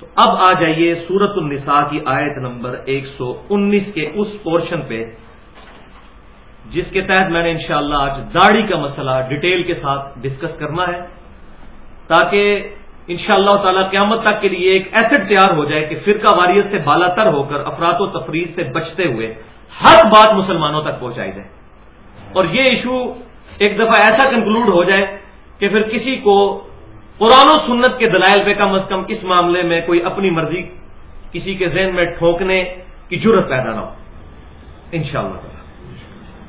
تو اب آ جائیے سورت النساء کی آیت نمبر ایک سو انیس کے اس پورشن پہ، جس کے تحت میں نے انشاءاللہ آج داڑھی کا مسئلہ ڈیٹیل کے ساتھ ڈسکس کرنا ہے، تاکہ انشاءاللہ اللہ تعالی قیامت تک کے لیے ایک ایسٹ تیار ہو جائے کہ فرقہ واریت سے بالا تر ہو کر افراد و تفریح سے بچتے ہوئے ہر بات مسلمانوں تک پہنچائی جائے۔ اور یہ ایشو ایک دفعہ ایسا کنکلوڈ ہو جائے کہ پھر کسی کو قرآن و سنت کے دلائل پہ کم از کم اس معاملے میں کوئی اپنی مرضی کسی کے ذہن میں ٹھوکنے کی ضرورت پیدا نہ ہو۔ ان شاء اللہ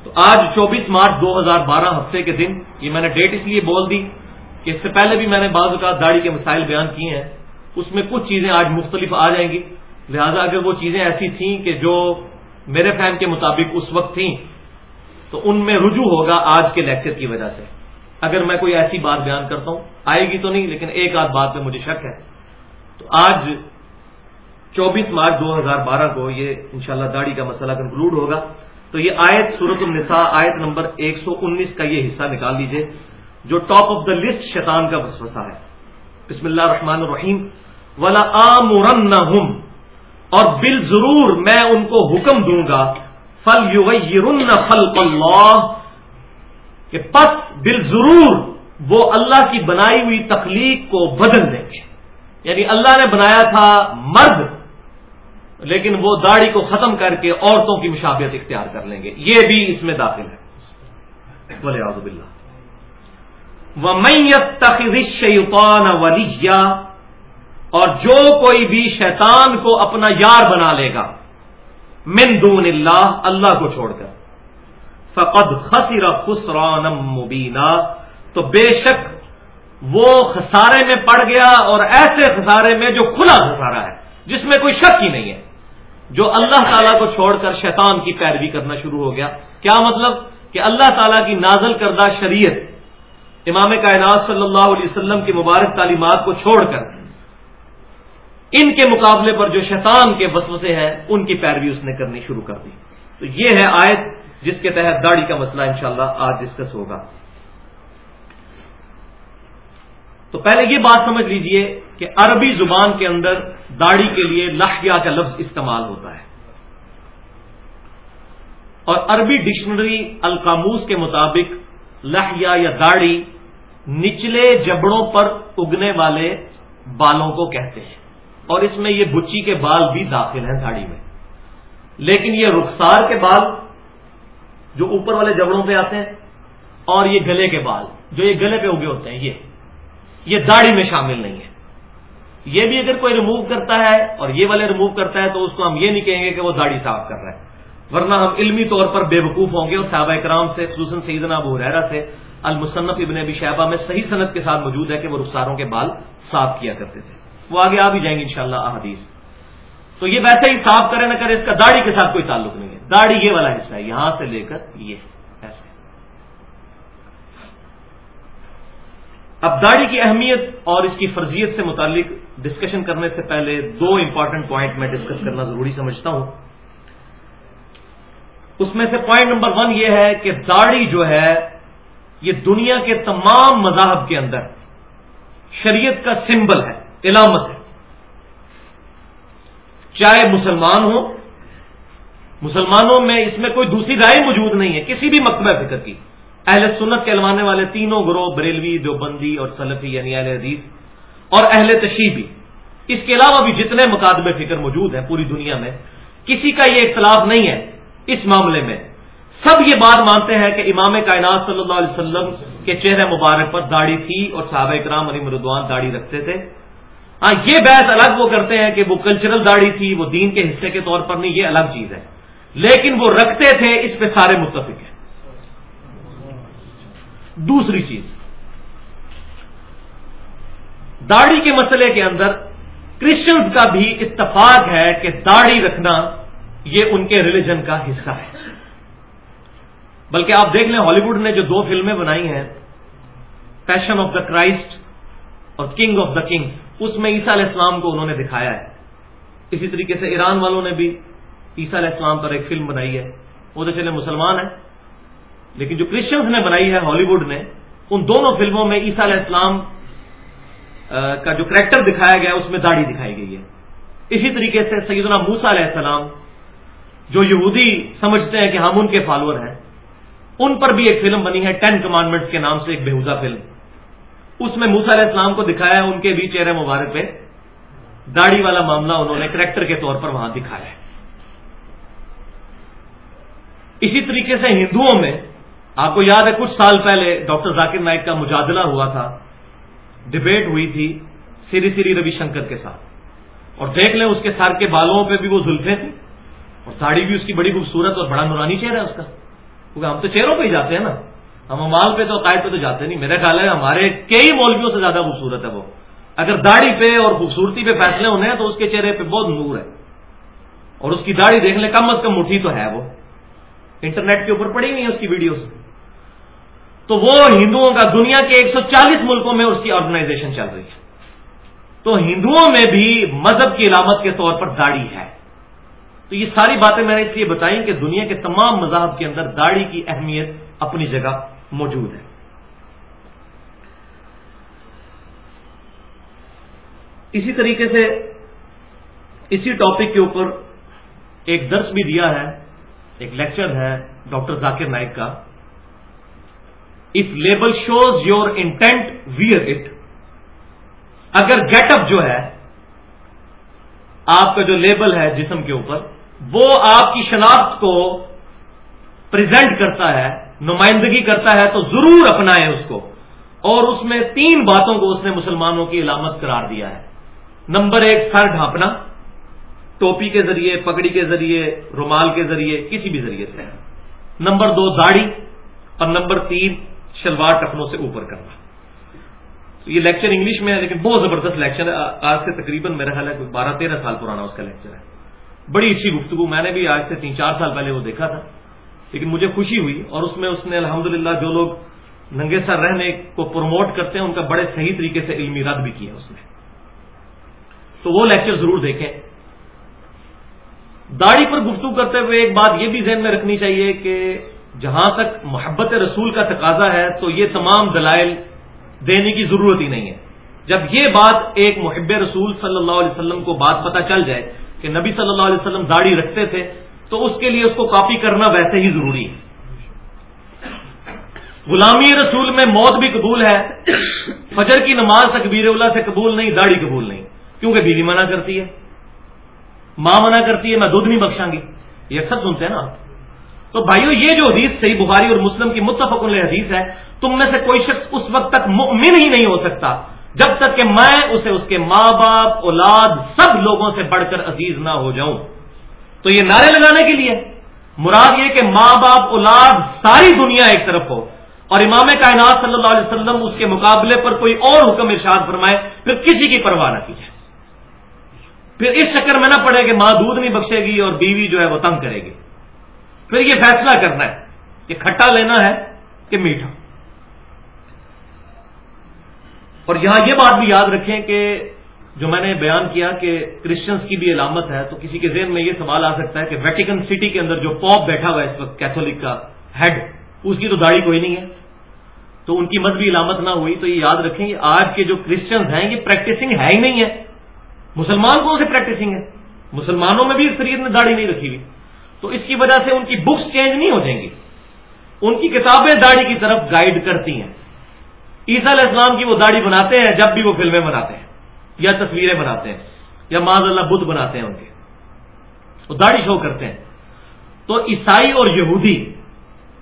تو آج چوبیس مارچ دو ہزار بارہ ہفتے کے دن یہ میں نے ڈیٹ اس لیے بول دی کہ اس سے پہلے بھی میں نے بعض اوقات داڑھی کے مسائل بیان کیے ہیں۔ اس میں کچھ چیزیں آج مختلف آ جائیں گی۔ لہذا اگر وہ چیزیں ایسی تھیں کہ جو میرے فہم کے مطابق اس وقت تھیں، تو ان میں رجوع ہوگا آج کے لیکچر کی وجہ سے۔ اگر میں کوئی ایسی بات بیان کرتا ہوں، آئے گی تو نہیں، لیکن ایک آدھ بات میں مجھے شک ہے۔ تو آج چوبیس مارچ دو ہزار بارہ کو یہ انشاءاللہ شاء داڑھی کا مسئلہ کنکلوڈ ہوگا۔ تو یہ آیت صورت النساء آیت نمبر ایک سو انیس کا یہ حصہ نکال لیجیے، جو ٹاپ آف دا لسٹ شیطان کا وسوسہ ہے۔ بسم اللہ الرحمن الرحیم۔ ولا عام اور بال ضرور میں ان کو حکم دوں گا۔ فل یو فل اللہ کہ پس بال ضرور وہ اللہ کی بنائی ہوئی تخلیق کو بدل دیں گے۔ یعنی اللہ نے بنایا تھا مرد، لیکن وہ داڑھی کو ختم کر کے عورتوں کی مشابت اختیار کر لیں گے۔ یہ بھی اس میں داخل ہے۔ بولے آزب اللہ شیطان ولی اور جو کوئی بھی شیطان کو اپنا یار بنا لے گا، من دون اللہ اللہ کو چھوڑ کر۔ فقد خسر خسران مبینہ تو بے شک وہ خسارے میں پڑ گیا اور ایسے خسارے میں جو کھلا خسارا ہے، جس میں کوئی شک ہی نہیں ہے۔ جو اللہ تعالیٰ کو چھوڑ کر شیطان کی پیروی کرنا شروع ہو گیا۔ کیا مطلب؟ کہ اللہ تعالیٰ کی نازل کردہ شریعت امام کائنات صلی اللہ علیہ وسلم کی مبارک تعلیمات کو چھوڑ کر، ان کے مقابلے پر جو شیطان کے وسوسے ہیں، ان کی پیروی اس نے کرنی شروع کر دی۔ تو یہ ہے آیت جس کے تحت داڑھی کا مسئلہ انشاءاللہ آج ڈسکس ہوگا۔ تو پہلے یہ بات سمجھ لیجیے کہ عربی زبان کے اندر داڑھی کے لیے لہیا کا لفظ استعمال ہوتا ہے۔ اور عربی ڈکشنری القاموس کے مطابق لہیا یا داڑھی نچلے جبڑوں پر اگنے والے بالوں کو کہتے ہیں۔ اور اس میں یہ بچی کے بال بھی داخل ہیں داڑھی میں۔ لیکن یہ رخسار کے بال جو اوپر والے جبڑوں پہ آتے ہیں اور یہ گلے کے بال، جو یہ گلے پہ اگے ہوتے ہیں، یہ یہ داڑھی میں شامل نہیں ہے۔ یہ بھی اگر کوئی ریموو کرتا ہے اور یہ والے ریموو کرتا ہے تو اس کو ہم یہ نہیں کہیں گے کہ وہ داڑھی صاف کر رہا ہے۔ ورنہ ہم علمی طور پر بے وقوف ہوں گے اور صحابہ کرام سے، خصوصاً سیدنا ابو حریرہ سے، المصنف ابن ابی شہبہ میں صحیح صنعت کے ساتھ موجود ہے کہ وہ رخساروں کے بال صاف کیا کرتے تھے۔ وہ آگے آ بھی جائیں گے انشاءاللہ احادیث۔ تو یہ ویسے ہی صاف کرے نہ کرے اس کا داڑھی کے ساتھ کوئی تعلق نہیں۔ داڑھی یہ والا حصہ ہے، یہاں سے لے کر یہ ایسے۔ اب داڑھی کی اہمیت اور اس کی فرضیت سے متعلق ڈسکشن کرنے سے پہلے دو امپورٹنٹ پوائنٹ میں ڈسکس کرنا ضروری سمجھتا ہوں۔ اس میں سے پوائنٹ نمبر ون یہ ہے کہ داڑھی جو ہے، یہ دنیا کے تمام مذاہب کے اندر شریعت کا سمبل ہے، علامت ہے۔ چاہے مسلمان ہو مسلمانوں میں اس میں کوئی دوسری رائے موجود نہیں ہے، کسی بھی مکتبہ فکر کی۔ اہل سنت کے والے تینوں گروہ، بریلوی جو بندی اور سلفی یعنی اہل حدیث اور اہل تشیبی۔ اس کے علاوہ بھی جتنے مقادب فکر موجود ہیں پوری دنیا میں، کسی کا یہ اختلاف نہیں ہے اس معاملے میں۔ سب یہ بات مانتے ہیں کہ امام کائنات صلی اللہ علیہ وسلم کے چہرے مبارک پر داڑھی تھی اور صحابہ اکرام علی مردوان داڑھی رکھتے تھے۔ ہاں یہ بحث الگ وہ کرتے ہیں کہ وہ کلچرل داڑھی تھی، وہ دین کے حصے کے طور پر نہیں، یہ الگ چیز ہے۔ لیکن وہ رکھتے تھے، اس پہ سارے متفق ہیں۔ دوسری چیز، داڑھی کے مسئلے کے اندر کرسچنز کا بھی اتفاق ہے کہ داڑھی رکھنا یہ ان کے ریلیجن کا حصہ ہے۔ بلکہ آپ دیکھ لیں، ہالی ووڈ نے جو دو فلمیں بنائی ہیں پیشن آف دا کرائسٹ اور کنگ آف دا کنگس اس میں عیسیٰ علیہ السلام کو انہوں نے دکھایا ہے۔ اسی طریقے سے ایران والوں نے بھی عیسیٰ علیہ السلام پر ایک فلم بنائی ہے۔ وہ تو چلے مسلمان ہیں۔ لیکن جو کرسچنس نے بنائی ہے ہالی ووڈ نے، ان دونوں فلموں میں عیسیٰ علیہ السلام کا جو کریکٹر دکھایا گیا، اس میں داڑھی دکھائی گئی ہے۔ اسی طریقے سے سیدنا موسا علیہ السلام، جو یہودی سمجھتے ہیں کہ ہم ان کے فالوور ہیں، ان پر بھی ایک فلم بنی ہے ٹین کمانڈمنٹس کے نام سے ایک بےحزا فلم۔ اس میں موسا علیہ السلام کو دکھایا ہے، ان کے بھی چہرے مبارک پہ۔ داڑھی والا معاملہ انہوں نے کریکٹر کے طور پر وہاں دکھایا ہے۔ اسی طریقے سے ہندوؤں میں، آپ کو یاد ہے کچھ سال پہلے ڈاکٹر ذاکر نائک کا مجادلہ ہوا تھا، ڈبیٹ ہوئی تھی سری سری روی شنکر کے ساتھ۔ اور دیکھ لیں اس کے سر کے بالوں پہ بھی وہ زلفیں تھیں، اور ساڑی بھی اس کی بڑی خوبصورت اور بڑا نورانی چہرہ ہے اس کا۔ کیونکہ ہم تو چہروں پہ ہی جاتے ہیں نا۔ ہم امال پہ تو عقائد پہ تو جاتے نہیں۔ میرا خیال ہے ہمارے کئی مولویوں سے زیادہ خوبصورت ہے وہ۔ اگر داڑھی پہ اور خوبصورتی پہ فیصلے ہونے ہیں تو اس کے چہرے پہ بہت نور ہے۔ اور اس کی داڑھی دیکھ لیں، کم از کم مٹھی تو ہے وہ۔ انٹرنیٹ کے اوپر پڑی ہوئی ہے اس کی ویڈیوز۔ تو وہ ہندوؤں کا دنیا کے ایک سو چالیس ملکوں میں اس کی آرگنائزیشن چل رہی ہے۔ تو ہندوؤں میں بھی مذہب کی علامت کے طور پر داڑھی ہے۔ تو یہ ساری باتیں میں نے اس لیے بتائی کہ دنیا کے تمام مذاہب کے اندر داڑھی کی اہمیت اپنی جگہ موجود ہے۔ اسی طریقے سے اسی ٹاپک کے اوپر ایک درس بھی دیا ہے۔ ایک لیکچر ہے ڈاکٹر ذاکر نائک کا۔ If label shows your intent wear it اگر گیٹ اپ جو ہے، آپ کا جو لیبل ہے جسم کے اوپر، وہ آپ کی شناخت کو پریزنٹ کرتا ہے، نمائندگی کرتا ہے، تو ضرور اپنائیں اس کو۔ اور اس میں تین باتوں کو اس نے مسلمانوں کی علامت قرار دیا ہے۔ نمبر ایک، سر ڈھانپنا۔ ٹوپی کے ذریعے، پگڑی کے ذریعے، رومال کے ذریعے، کسی بھی ذریعے سے۔ نمبر دو، داڑھی۔ اور نمبر تین، شلوار ٹخنوں سے اوپر کرنا۔ تو یہ لیکچر انگلش میں ہے، لیکن بہت زبردست لیکچر ہے۔ آج سے تقریباً میرا خیال ہے کوئی بارہ تیرہ سال پرانا اس کا لیکچر ہے۔ بڑی اچھی گفتگو، میں نے بھی آج سے تین، چار سال پہلے وہ دیکھا تھا۔ لیکن مجھے خوشی ہوئی اور اس میں اس نے الحمد جو لوگ ننگے سر رہنے کو پروموٹ کرتے ہیں، ان کا بڑے صحیح طریقے سے علمی رد بھی کیا اس نے۔ تو وہ لیکچر ضرور دیکھیں۔ داڑھی پر گفتگو کرتے ہوئے ایک بات یہ بھی ذہن میں رکھنی چاہیے کہ جہاں تک محبت رسول کا تقاضا ہے تو یہ تمام دلائل دینے کی ضرورت ہی نہیں ہے۔ جب یہ بات ایک محب رسول صلی اللہ علیہ وسلم کو بات پتہ چل جائے کہ نبی صلی اللہ علیہ وسلم داڑھی رکھتے تھے، تو اس کے لیے اس کو کاپی کرنا ویسے ہی ضروری ہے۔ غلامی رسول میں موت بھی قبول ہے، فجر کی نماز تکبیر اللہ سے قبول نہیں، داڑھی قبول نہیں، کیونکہ بیوی منع کرتی ہے۔ ماں منع کرتی ہے، میں دودھ نہیں بخشاں گی۔ یہ اکثر سنتے ہیں نا تو بھائیو، یہ جو حدیث صحیح بخاری اور مسلم کی متفق حدیث ہے، تم میں سے کوئی شخص اس وقت تک مؤمن ہی نہیں ہو سکتا، جب تک کہ میں اسے، اس کے ماں باپ، اولاد سب لوگوں سے بڑھ کر عزیز نہ ہو جاؤں۔ تو یہ نعرے لگانے کے لیے۔ مراد یہ کہ ماں باپ، اولاد، ساری دنیا ایک طرف ہو۔ اور امام کائنات صلی اللہ علیہ وسلم اس کے مقابلے پر کوئی اور حکم ارشاد فرمائے، پھر کسی کی پرواہ نہ کی جائے پھر اس چکر میں نہ پڑے کہ ماں دودھ نہیں بخشے گی اور بیوی جو ہے وہ تنگ کرے گی۔ پھر یہ فیصلہ کرنا ہے کہ کھٹا لینا ہے کہ میٹھا۔ اور یہاں یہ بات بھی یاد رکھیں کہ جو میں نے بیان کیا کہ کرسچنس کی بھی علامت ہے، تو کسی کے ذہن میں یہ سوال آ سکتا ہے کہ ویٹیکن سٹی کے اندر جو پاپ بیٹھا ہوا ہے اس وقت کیتھولک کا ہیڈ اس کی تو داڑھی کوئی نہیں ہے۔ تو ان کی مذہبی علامت نہ ہوئی، تو یہ یاد رکھیں کہ آج کے جو کرسچنز ہیں، یہ پریکٹسنگ ہے ہی نہیں ہے۔ مسلمان کون سے پریکٹسنگ ہے مسلمانوں میں بھی شریعت نے داڑھی نہیں رکھی ہوئی۔ تو اس کی وجہ سے ان کی بکس چینج نہیں ہو جائیں گی۔ ان کی کتابیں داڑھی کی طرف گائیڈ کرتی ہیں۔ عیسیٰ علیہ السلام کی وہ داڑھی بناتے ہیں جب بھی وہ فلمیں بناتے ہیں، یا تصویریں بناتے ہیں، یا معذ اللہ بدھ بناتے ہیں ان کے۔ وہ داڑھی شو کرتے ہیں۔ تو عیسائی اور یہودی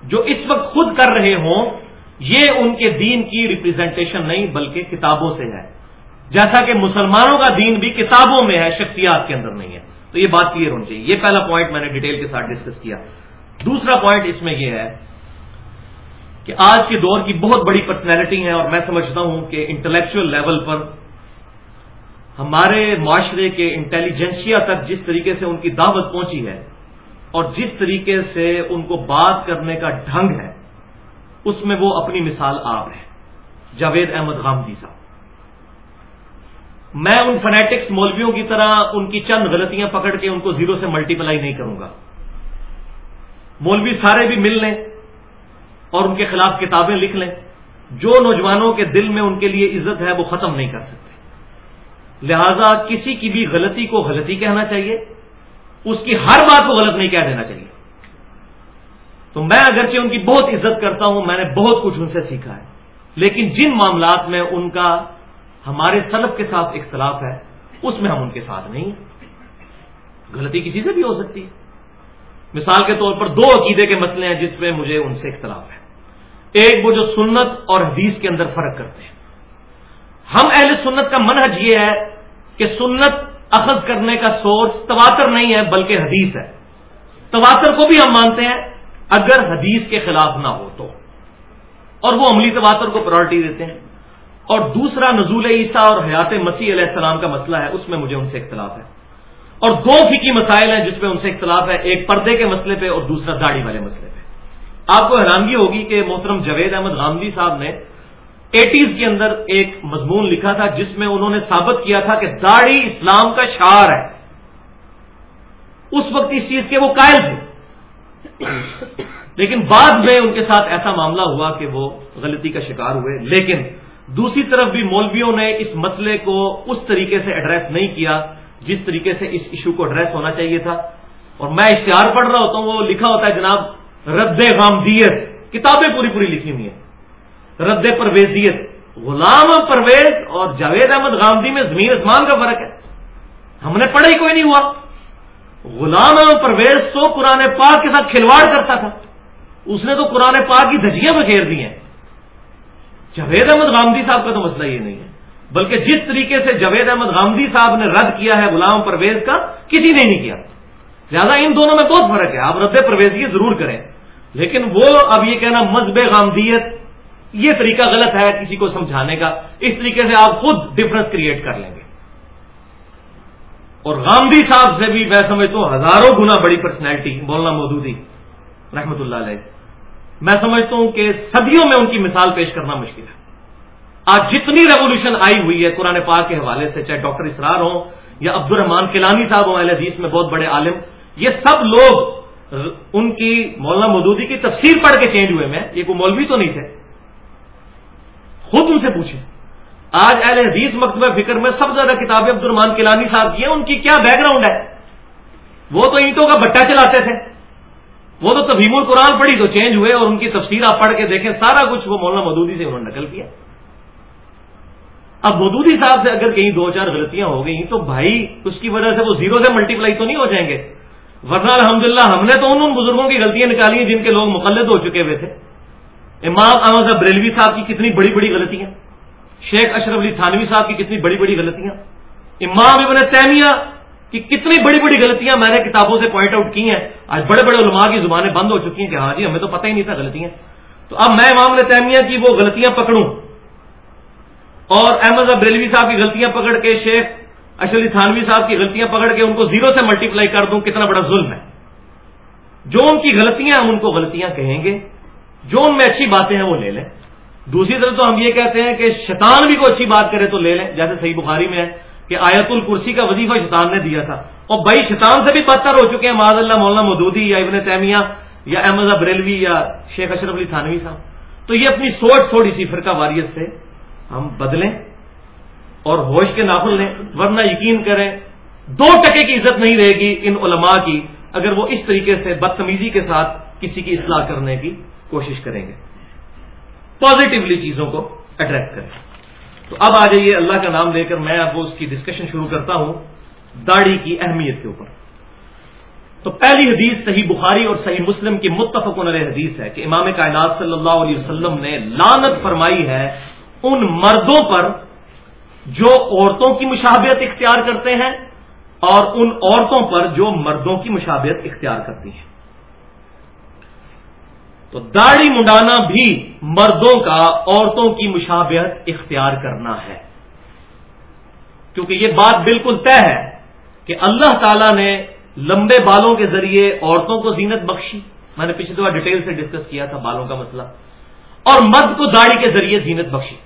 جو اس وقت خود کر رہے ہوں، یہ ان کے دین کی ریپرزینٹیشن نہیں، بلکہ کتابوں سے ہے جیسا کہ مسلمانوں کا دین بھی کتابوں میں ہے، شخصیات کے اندر نہیں ہے۔ تو یہ بات کلیئر ہونی چاہیے۔ یہ پہلا پوائنٹ میں نے ڈیٹیل کے ساتھ ڈسکس کیا۔ دوسرا پوائنٹ اس میں یہ ہے کہ آج کے دور کی بہت بڑی پرسنالٹی ہیں اور میں سمجھتا ہوں کہ انٹلیکچل لیول پر ہمارے معاشرے کے انٹیلیجنسیا تک جس طریقے سے ان کی دعوت پہنچی ہے اور جس طریقے سے ان کو بات کرنے کا ڈھنگ ہے، اس میں وہ اپنی مثال آپ ہے جاوید احمد غامدی صاحب۔ میں ان فنیٹکس مولویوں کی طرح ان کی چند غلطیاں پکڑ کے ان کو زیرو سے ملٹی پلائی نہیں کروں گا۔ مولوی سارے بھی مل لیں اور ان کے خلاف کتابیں لکھ لیں۔ جو نوجوانوں کے دل میں ان کے لیے عزت ہے وہ ختم نہیں کر سکتے۔ لہذا کسی کی بھی غلطی کو غلطی کہنا چاہیے۔ اس کی ہر بات کو غلط نہیں کہہ دینا چاہیے۔ تو میں اگرچہ ان کی بہت عزت کرتا ہوں، میں نے بہت کچھ ان سے سیکھا ہے، لیکن جن معاملات میں ان کا ہمارے سلف کے ساتھ اختلاف ہے، اس میں ہم ان کے ساتھ نہیں ہیں۔ غلطی کسی سے بھی ہو سکتی ہے۔ مثال کے طور پر دو عقیدے کے مسئلے ہیں جس میں مجھے ان سے اختلاف ہے۔ ایک وہ جو سنت اور حدیث کے اندر فرق کرتے ہیں۔ ہم اہل سنت کا منحج یہ ہے کہ سنت اخذ کرنے کا سورس تواتر نہیں ہے، بلکہ حدیث ہے۔ تواتر کو بھی ہم مانتے ہیں، اگر حدیث کے خلاف نہ ہو تو۔ اور وہ عملی تواتر کو پرائرٹی دیتے ہیں۔ اور دوسرا نزول عیسیٰ اور حیات مسیح علیہ السلام کا مسئلہ ہے، اس میں مجھے ان سے اختلاف ہے۔ اور دو فکی مسائل ہیں جس میں ان سے اختلاف ہے، ایک پردے کے مسئلے پہ اور دوسرا داڑھی والے مسئلے پہ۔ آپ کو حیرانگی ہوگی کہ محترم جوید احمد غامدی صاحب نے ایٹیز کے اندر ایک مضمون لکھا تھا جس میں انہوں نے ثابت کیا تھا کہ داڑھی اسلام کا شعار ہے۔ اس وقت اس چیز کے وہ قائل تھے۔ لیکن بعد میں ان کے ساتھ ایسا معاملہ ہوا کہ وہ غلطی کا شکار ہوئے، لیکن دوسری طرف بھی مولویوں نے اس مسئلے کو اس طریقے سے ایڈریس نہیں کیا جس طریقے سے اس ایشو کو ایڈریس ہونا چاہیے تھا۔ اور میں اشتہار پڑھ رہا ہوتا ہوں، وہ لکھا ہوتا ہے جناب، رد غامدیت کتابیں پوری پوری لکھی ہوئی ہیں۔ رد پرویزیت غلام پرویز اور جاوید احمد غامدی میں زمین اسمان کا فرق ہے۔ ہم نے پڑھا ہی کوئی نہیں ہوا۔ غلام احمد پرویز تو قرآن پاک کے ساتھ کھلواڑ کرتا تھا۔ اس نے تو قرآن پاک کی دھجیاں بکھیر دی ہیں۔ جاوید احمد غامدی صاحب کا تو مسئلہ یہ نہیں ہے۔ بلکہ جس طریقے سے جوید احمد غامدی صاحب نے رد کیا ہے غلام پرویز کا، کسی نے نہیں کیا۔ لہٰذا ان دونوں میں بہت فرق ہے، آپ رد پرویزی ضرور کریں۔ لیکن وہ اب یہ کہنا مذہب غامدیت، یہ طریقہ غلط ہے کسی کو سمجھانے کا۔ اس طریقے سے آپ خود ڈفرنس کریٹ کر لیں گے۔ اور غامدی صاحب سے بھی میں سمجھتا ہوں ہزاروں گنا بڑی پرسنالٹی بولنا مودودی، رحمت اللہ علیہ۔ میں سمجھتا ہوں کہ صدیوں میں ان کی مثال پیش کرنا مشکل ہے۔ آج جتنی ریولیوشن آئی ہوئی ہے قرآن پاک کے حوالے سے، چاہے ڈاکٹر اسرار ہوں یا عبد الرحمان کلانی صاحب ہوں، اہل حدیث میں بہت بڑے عالم، یہ سب لوگ ان کی مولانا مودودی کی تفسیر پڑھ کے چینج ہوئے میں، یہ کوئی مولوی تو نہیں تھے۔ خود ان سے پوچھیں۔ آج اہل حدیث مکتبہ فکر میں سب سے زیادہ کتابیں عبد الرحمان کلانی صاحب کی ہیں، ان کی کیا بیک گراؤنڈ ہے؟ وہ تو اینٹوں کا بٹا چلاتے تھے۔ وہ تو تبھیم القرآن پڑھی تو چینج ہوئے اور ان کی تفسیر آپ پڑھ کے دیکھیں، سارا کچھ وہ مولانا مودودی سے انہوں نے نقل کیا۔ اب مودودی صاحب سے اگر کہیں دو چار غلطیاں ہو گئی تو بھائی اس کی وجہ سے وہ زیرو سے ملٹی پلائی تو نہیں ہو جائیں گے۔ ورنہ الحمد ہم نے تو ان ان بزرگوں کی غلطیاں نکالی ہیں جن کے لوگ مقلد ہو چکے ہوئے تھے۔ امام احمد صاحب بریلوی صاحب کی کتنی بڑی بڑی غلطیاں، شیخ اشرف علی تھانوی صاحب کی کتنی بڑی بڑی غلطیاں۔ امام ابن تیمیہ کی کتنی بڑی بڑی غلطیاں میں نے کتابوں سے پوائنٹ آؤٹ کی ہیں۔ آج بڑے بڑے علماء کی زبانیں بند ہو چکی ہیں کہ ہاں جی ہمیں تو پتہ ہی نہیں تھا غلطیاں۔ تو اب میں امام تیمیہ کی وہ غلطیاں پکڑوں۔ اور احمد بریلوی صاحب کی غلطیاں پکڑ کے، شیخ اشلی تھانوی صاحب کی غلطیاں پکڑ کے ان کو زیرو سے ملٹیپلائی کر دوں، کتنا بڑا ظلم ہے۔ جو ان کی غلطیاں ہم ان کو غلطیاں کہیں گے۔ جو ان میں اچھی باتیں ہیں، وہ لے لیں۔ دوسری طرف تو ہم یہ کہتے ہیں کہ شیطان بھی کوئی اچھی بات کرے تو لے لیں، جیسے صحیح بخاری میں ہے۔ کہ آیت الکرسی کا وظیفہ شیطان نے دیا تھا۔ اور بھائی شیطان سے بھی بدتر ہو چکے ہیں۔ معذ اللہ مولانا مودودی یا ابن تیمیہ یا احمد بریلوی یا شیخ اشرف علی تھانوی صاحب۔ تو یہ اپنی سوچ تھوڑی سی فرقہ واریت سے ہم بدلیں اور ہوش کے نافل لیں۔ ورنہ یقین کریں، دو ٹکے کی عزت نہیں رہے گی ان علماء کی اگر وہ اس طریقے سے بدتمیزی کے ساتھ کسی کی اصلاح کرنے کی کوشش کریں گے۔ پازیٹیولی چیزوں کو اٹریکٹ کریں۔ تو اب آ جائیے اللہ کا نام لے کر میں اب اس کی ڈسکشن شروع کرتا ہوں داڑھی کی اہمیت کے اوپر۔ تو پہلی حدیث صحیح بخاری اور صحیح مسلم کی متفق علیہ حدیث ہے کہ امام کائنات صلی اللہ علیہ وسلم نے لانت فرمائی ہے ان مردوں پر جو عورتوں کی مشابہت اختیار کرتے ہیں اور ان عورتوں پر جو مردوں کی مشابہت اختیار کرتی ہیں۔ تو داڑھی منڈانا بھی مردوں کا عورتوں کی مشابہت اختیار کرنا ہے۔ کیونکہ یہ بات بالکل طے ہے کہ اللہ تعالی نے لمبے بالوں کے ذریعے عورتوں کو زینت بخشی۔ میں نے پچھلی دفعہ ڈیٹیل سے ڈسکس کیا تھا بالوں کا مسئلہ۔ اور مرد کو داڑھی کے ذریعے زینت بخشی۔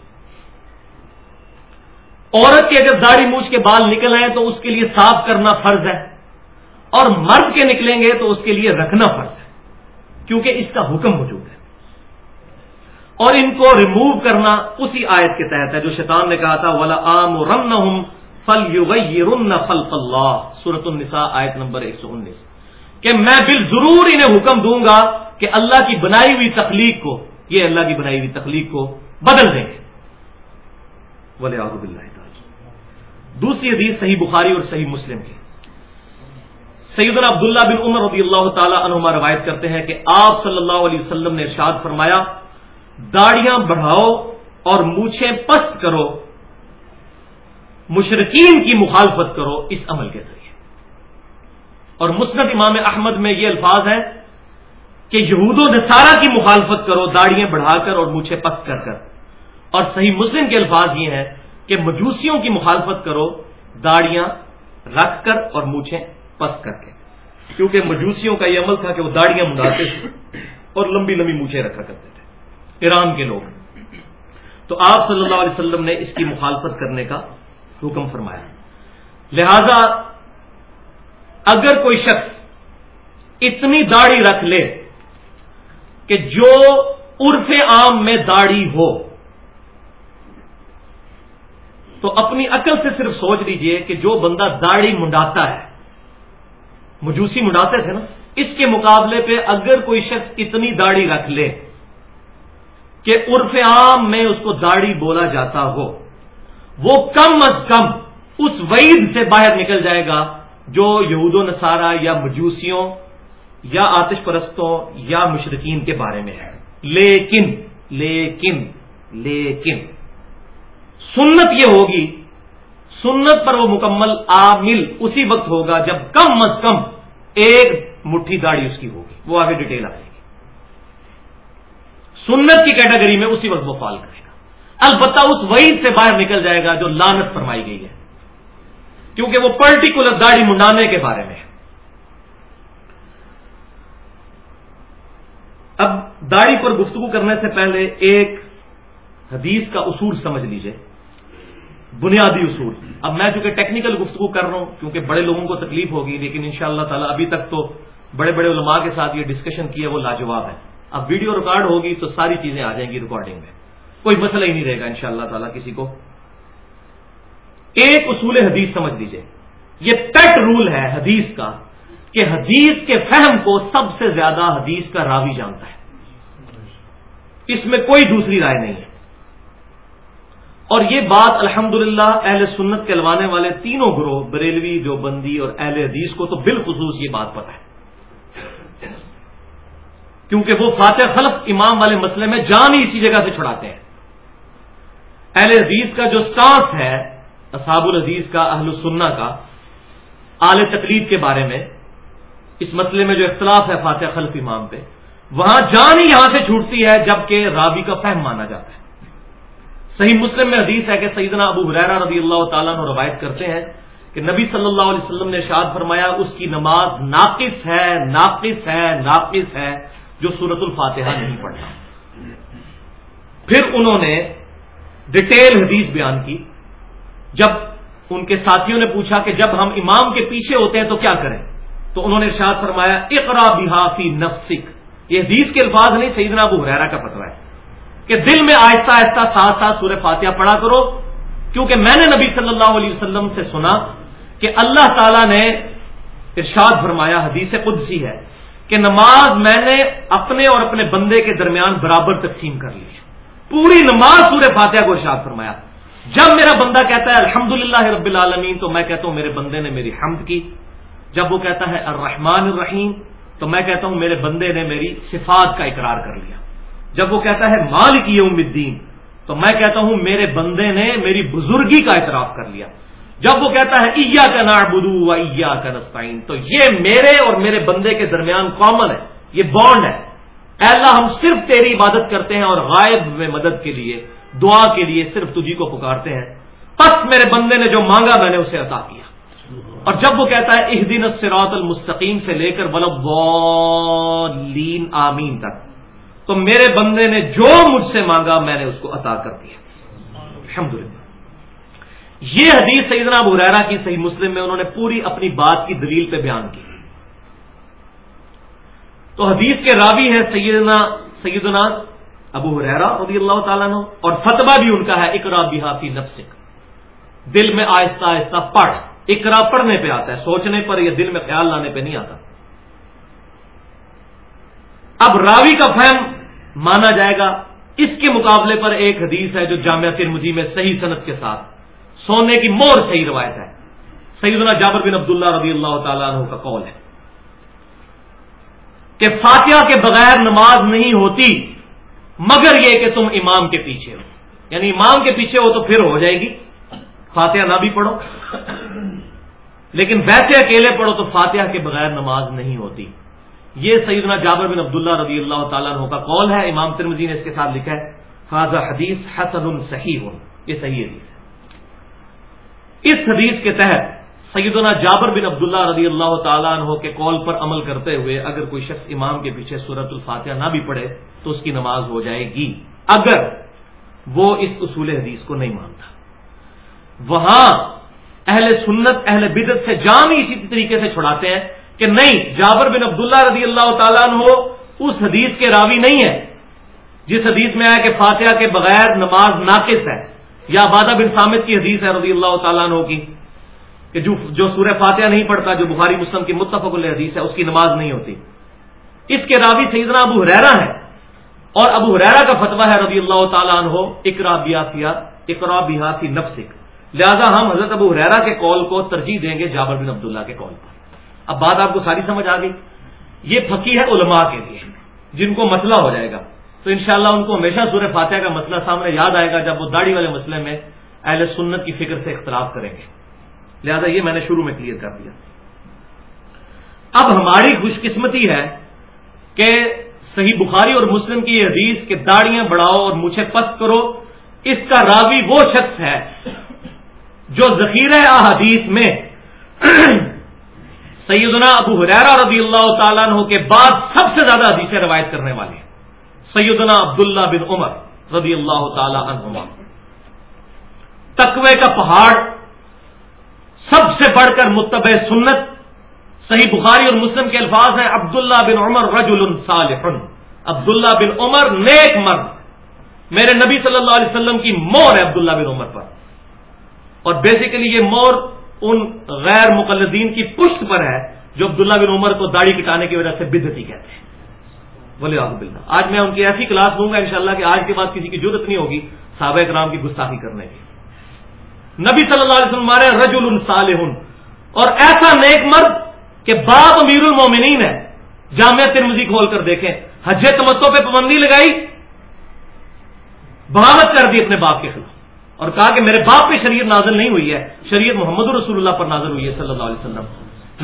عورت کے اگر داڑھی مونچھ کے بال نکل آئے تو اس کے لیے صاف کرنا فرض ہے۔ اور مرد کے نکلیں گے تو اس کے لیے رکھنا فرض ہے۔ کیونکہ اس کا حکم موجود ہے۔ اور ان کو ریموو کرنا اسی آیت کے تحت ہے جو شیطان نے کہا تھا، ولا عام رم نہ فل یغیرن خلق اللہ سورت النساء، آیت نمبر ایک سو انیس۔ کہ میں بال ضرور انہیں حکم دوں گا کہ اللہ کی بنائی ہوئی تخلیق کو، یہ اللہ کی بنائی ہوئی تخلیق کو بدل دیں گے۔ ولی اللہ دوسری حدیث صحیح بخاری اور صحیح مسلم کی۔ سیدنا عبداللہ بن عمر رضی اللہ تعالی عنہما روایت کرتے ہیں کہ آپ صلی اللہ علیہ وسلم نے ارشاد فرمایا، داڑیاں بڑھاؤ اور مونچھیں پست کرو مشرقین کی مخالفت کرو اس عمل کے ذریعے۔ اور مسند امام احمد میں یہ الفاظ ہیں کہ یہود و نصارہ کی مخالفت کرو، داڑیاں بڑھا کر اور مونچھیں پست کر کر۔ اور صحیح مسلم کے الفاظ یہ ہیں کہ مجوسیوں کی مخالفت کرو، داڑیاں رکھ کر اور مونچھیں پس کر کے۔ کیونکہ مجوسیوں کا یہ عمل تھا کہ وہ داڑیاں منڈاتے تھے اور لمبی لمبی مونچھیں رکھا کرتے تھے۔ ایران کے لوگ۔ تو آپ صلی اللہ علیہ وسلم نے اس کی مخالفت کرنے کا حکم فرمایا۔ لہذا اگر کوئی شخص اتنی داڑھی رکھ لے کہ جو عرف عام میں داڑھی ہو، تو اپنی عقل سے صرف سوچ لیجیے کہ جو بندہ داڑھی منڈاتا ہے مجوسی منڈاتے تھے نا، اس کے مقابلے پہ اگر کوئی شخص اتنی داڑھی رکھ لے کہ عرف عام میں اس کو داڑھی بولا جاتا ہو، وہ کم از کم اس وعید سے باہر نکل جائے گا جو یہود و نصارہ یا مجوسیوں یا آتش پرستوں یا مشرقین کے بارے میں ہے۔ لیکن لیکن لیکن، سنت یہ ہوگی، سنت پر وہ مکمل عامل اسی وقت ہوگا جب کم از کم ایک مٹھی داڑھی اس کی ہوگی، وہ آگے ڈیٹیل آئے گی۔ سنت کی کیٹیگری میں اسی وقت وہ فال کرے گا۔ البتہ اس وعید سے باہر نکل جائے گا جو لانت فرمائی گئی ہے۔ کیونکہ وہ پرٹیکولر داڑھی منڈانے کے بارے میں ہے۔ اب داڑھی پر گفتگو کرنے سے پہلے ایک حدیث کا اصول سمجھ لیجیے۔ بنیادی اصول۔ اب میں چونکہ ٹیکنیکل گفتگو کر رہا ہوں، کیونکہ بڑے لوگوں کو تکلیف ہوگی، لیکن ان شاء اللہ تعالیٰ ابھی تک تو بڑے بڑے علماء کے ساتھ یہ ڈسکشن کیا وہ لاجواب ہے۔ اب ویڈیو ریکارڈ ہوگی تو ساری چیزیں آ جائیں گی ریکارڈنگ میں۔ کوئی مسئلہ ہی نہیں رہے گا ان شاء اللہ تعالیٰ کسی کو۔ ایک اصول حدیث سمجھ لیجیے۔ یہ پیٹ رول ہے حدیث کا کہ حدیث کے فہم کو سب سے زیادہ حدیث کا راوی جانتا ہے۔ اس میں کوئی دوسری رائے نہیں ہے۔ اور یہ بات الحمد اہل سنت کے لوانے والے تینوں گروہ، بریلوی جو بندی اور اہل حدیث کو تو بالخصوص یہ بات پتہ ہے۔ کیونکہ وہ فاتح خلف امام والے مسئلے میں جان ہی اسی جگہ سے چھڑاتے ہیں۔ اہل حدیث کا جو سٹانس ہے، اصحاب الحدیث کا، اہل السنہ کا اعلی تقلید کے بارے میں، اس مسئلے میں جو اختلاف ہے فاتح خلف امام پہ، وہاں جان ہی یہاں سے چھوٹتی ہے جبکہ راوی کا فہم مانا جاتا ہے۔ صحیح مسلم میں حدیث ہے کہ سیدنا ابو حریرا رضی اللہ تعالیٰ نے روایت کرتے ہیں کہ نبی صلی اللہ علیہ وسلم نے شاد فرمایا، اس کی نماز ناقص ہے ناقص ہے ناقص ہے، جو سورت الفاتحہ نہیں پڑھتا پھر انہوں نے ڈیٹیل حدیث بیان کی۔ جب ان کے ساتھیوں نے پوچھا کہ جب ہم امام کے پیچھے ہوتے ہیں تو کیا کریں؟ تو انہوں نے ارشاد فرمایا، اقرا بحافی نفسک۔ یہ حدیث کے الفاظ نہیں، سیدنا ابو حریرا کا فتوا ہے۔ کہ دل میں آہستہ آہستہ ساتھ ساتھ سورہ فاتحہ پڑھا کرو، کیونکہ میں نے نبی صلی اللہ علیہ وسلم سے سنا کہ اللہ تعالیٰ نے ارشاد فرمایا، حدیث قدسی ہے کہ نماز میں نے اپنے اور اپنے بندے کے درمیان برابر تقسیم کر لی۔ پوری نماز سورہ فاتحہ کو ارشاد فرمایا۔ جب میرا بندہ کہتا ہے الحمد رب العالمین، تو میں کہتا ہوں میرے بندے نے میری حمد کی۔ جب وہ کہتا ہے الرحمن الرحیم، تو میں کہتا ہوں میرے بندے نے میری صفات کا اقرار کر لیا۔ جب وہ کہتا ہے مالک یوم الدین، تو میں کہتا ہوں میرے بندے نے میری بزرگی کا اعتراف کر لیا۔ جب وہ کہتا ہے ایا کا نا بدو ایا کا نسطین تو یہ میرے اور میرے بندے کے درمیان کامن ہے، یہ بانڈ ہے۔ اے اللہ، ہم صرف تیری عبادت کرتے ہیں اور غائب میں مدد کے لیے، دعا کے لیے صرف تجھی کو پکارتے ہیں۔ پس میرے بندے نے جو مانگا، میں نے اسے عطا کیا۔ اور جب وہ کہتا ہے اح دن سراط المستقیم سے لے کر بلب آمین تک۔ تو میرے بندے نے جو مجھ سے مانگا میں نے اس کو عطا کر دیا۔ الحمد یہ حدیث سیدنا ابو ریرا کی صحیح مسلم میں انہوں نے پوری اپنی بات کی دلیل پہ بیان کی۔ تو حدیث کے راوی ہے سیدنا سیدنا ابو حریرا رضی اللہ تعالیٰ نے اور فتبہ بھی ان کا ہے، اقرا بحافی نفسک۔ دل میں آہستہ آہستہ پڑھ۔ اکرا پڑھنے پہ آتا ہے، سوچنے پر یا دل میں خیال لانے پہ نہیں آتا۔ اب راوی کا فہم مانا جائے گا۔ اس کے مقابلے پر ایک حدیث ہے جو جامعہ ترمزی میں صحیح صنعت کے ساتھ۔ سونے کی مور صحیح روایت ہے۔ سیدنا جابر بن عبداللہ رضی اللہ تعالیٰ عنہ کا قول ہے کہ فاتحہ کے بغیر نماز نہیں ہوتی، مگر یہ کہ تم امام کے پیچھے ہو۔ یعنی امام کے پیچھے ہو تو پھر ہو جائے گی۔ فاتحہ نہ بھی پڑھو۔ لیکن ویسے اکیلے پڑھو تو فاتحہ کے بغیر نماز نہیں ہوتی۔ یہ سیدنا جابر بن عبداللہ رضی اللہ تعالیٰ عنہ کا قول ہے، امام ترمزی نے اس کے ساتھ لکھا ہے خاضہ حدیث حسن صحیح یہ صحیح حدیث ہے۔ اس حدیث کے تحت سیدنا جابر بن عبداللہ رضی اللہ تعالیٰ عنہ کے قول پر عمل کرتے ہوئے اگر کوئی شخص امام کے پیچھے صورت الفاتحہ نہ بھی پڑھے، تو اس کی نماز ہو جائے گی۔ اگر وہ اس اصول حدیث کو نہیں مانتا۔ وہاں اہل سنت، اہل بدت سے جان ہی اسی طریقے سے چھڑاتے ہیں کہ نہیں، جابر بن عبداللہ رضی اللہ تعالیٰ عنہ اس حدیث کے راوی نہیں ہے جس حدیث میں آیا کہ فاتحہ کے بغیر نماز ناقص ہے، یا بادہ بن سامد کی حدیث ہے رضی اللہ تعالیٰ عنہ کی، کہ جو جو سورہ فاتحہ نہیں پڑھتا، جو بخاری مسلم کی متفق حدیث ہے، اس کی نماز نہیں ہوتی۔ اس کے راوی سیدنا ابو حریرا ہے اور ابو حریرا کا فتویٰ ہے رضی اللہ تعالیٰ عنہ، اقرا بیاسیا اقرا بیاسی نفسک۔ لہذا ہم حضرت ابو حریرا کے کال کو ترجیح دیں گے جابر بن عبداللہ کے کال پر۔ اب بات آپ کو ساری سمجھ آ گئی۔ یہ پھکی ہے علماء کے لیے، جن کو مسئلہ ہو جائے گا۔ تو انشاءاللہ ان کو ہمیشہ سورہ فاتحہ کا مسئلہ سامنے یاد آئے گا جب وہ داڑھی والے مسئلے میں اہل سنت کی فکر سے اختلاف کریں گے۔ لہذا یہ میں نے شروع میں کلیئر کر دیا۔ اب ہماری خوش قسمتی ہے کہ صحیح بخاری اور مسلم کی یہ حدیث کہ داڑیاں بڑھاؤ اور مجھے پست کرو، اس کا راوی وہ شخص ہے جو ذخیرہ احادیث میں سیدنا ابو حریرا رضی اللہ تعالیٰ عنہ کے بعد سب سے زیادہ حدیثیں روایت کرنے والے ہیں۔ سیدنا عبداللہ بن عمر رضی اللہ تعالی عنہما۔ تقوی کا پہاڑ سب سے بڑھ کر متبع سنت۔ صحیح بخاری اور مسلم کے الفاظ ہیں، عبداللہ بن عمر رجل صالح۔ عبداللہ بن عمر نیک مرد۔ میرے نبی صلی اللہ علیہ وسلم کی مور ہے عبداللہ بن عمر پر۔ اور بیسیکلی یہ مور ان غیر مقلدین کی پشت پر ہے جو عبداللہ بن عمر کو داڑھی کٹانے کی وجہ سے بدتی کہتے ہیں۔ بولے آب بلّہ آج میں ان کی ایسی کلاس دوں گا انشاءاللہ کہ آج کے بعد کسی کی ضرورت نہیں ہوگی صحابہ کرام کی گستاخی کرنے کی۔ نبی صلی اللہ علیہ وسلم مارے رجل صالح۔ اور ایسا نیک مرد کہ باپ امیر المومنین ہے۔ جامعہ ترمزی کھول کر دیکھیں۔ حج تمتوں پہ پابندی لگائی، بغاوت کر دی اپنے باپ کے خلاف۔ اور کہا کہ میرے باپ پہ شریعت نازل نہیں ہوئی ہے، شریعت محمد رسول اللہ پر نازل ہوئی ہے صلی اللہ علیہ وسلم۔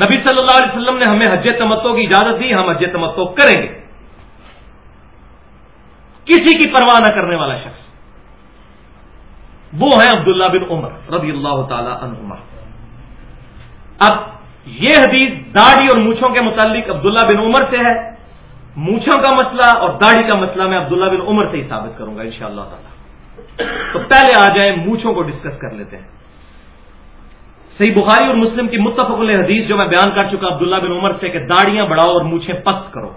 نبی صلی اللہ علیہ وسلم نے ہمیں حج تمتوں کی اجازت دی، ہم حج تمتو کریں گے۔ کسی کی پرواہ نہ کرنے والا شخص۔ وہ ہے عبداللہ بن عمر رضی اللہ تعالی عنہما۔ اب یہ حدیث داڑھی اور مونچھوں کے متعلق عبداللہ بن عمر سے ہے۔ مونچھوں کا مسئلہ اور داڑھی کا مسئلہ میں عبداللہ بن عمر سے ہی ثابت کروں گا ان شاء اللہ تعالی۔ تو پہلے آ جائیں، مونچھوں کو ڈسکس کر لیتے ہیں۔ صحیح بخاری اور مسلم کی متفق حدیث جو میں بیان کر چکا، عبداللہ بن عمر سے کہ داڑیاں بڑھاؤ اور مونچھیں پست کرو۔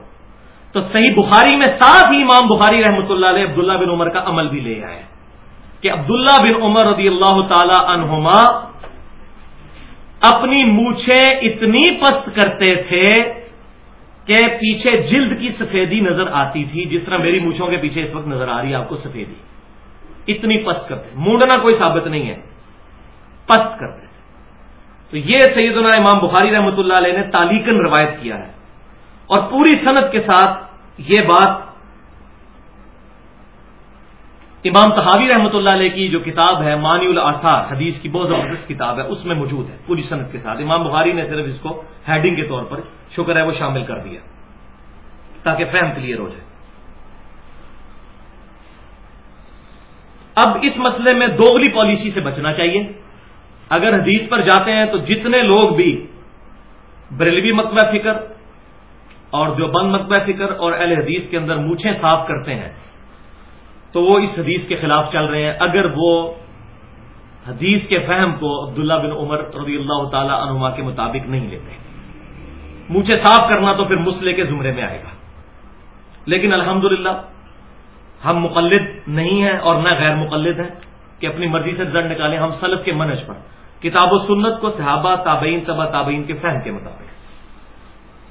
تو صحیح بخاری میں ساتھ ہی امام بخاری رحمۃ اللہ علیہ، عبداللہ بن عمر کا عمل بھی لے آئے۔ کہ عبداللہ بن عمر رضی اللہ تعالی عنہما اپنی مونچھیں اتنی پست کرتے تھے کہ پیچھے جلد کی سفیدی نظر آتی تھی، جس طرح میری مونچھوں کے پیچھے اس وقت نظر آ رہی ہے، آپ کو سفیدی۔ اتنی پست کرتے مونڈنا کوئی ثابت نہیں ہے۔ پست کرتے تو یہ سیدنا امام بخاری رحمۃ اللہ علیہ نے تالیکن روایت کیا ہے۔ اور پوری صنعت کے ساتھ یہ بات امام تحاوی رحمۃ اللہ علیہ کی جو کتاب ہے مانی الاثار، حدیث کی بہت زبردست کتاب ہے، اس میں موجود ہے، پوری صنعت کے ساتھ۔ امام بخاری نے صرف اس کو ہیڈنگ کے طور پر شکر ہے وہ شامل کر دیا، تاکہ فہم کلیئر ہو جائے۔ اب اس مسئلے میں دوگلی پالیسی سے بچنا چاہیے۔ اگر حدیث پر جاتے ہیں تو جتنے لوگ بھی بریلوی مکبہ فکر اور جو بند مکبہ فکر اور اہل حدیث کے اندر مونچھیں صاف کرتے ہیں، تو وہ اس حدیث کے خلاف چل رہے ہیں۔ اگر وہ حدیث کے فہم کو عبداللہ بن عمر رضی اللہ تعالی عنہما کے مطابق نہیں لیتے۔ مونچھے صاف کرنا تو پھر مسئلے کے زمرے میں آئے گا۔ لیکن الحمد ہم مقلد نہیں ہیں اور نہ غیر مقلد ہیں، کہ اپنی مرضی سے رزلٹ نکالیں ہم سلف کے منج پر۔ کتاب و سنت کو صحابہ، تابعین تبا تابعین کے فہم کے مطابق۔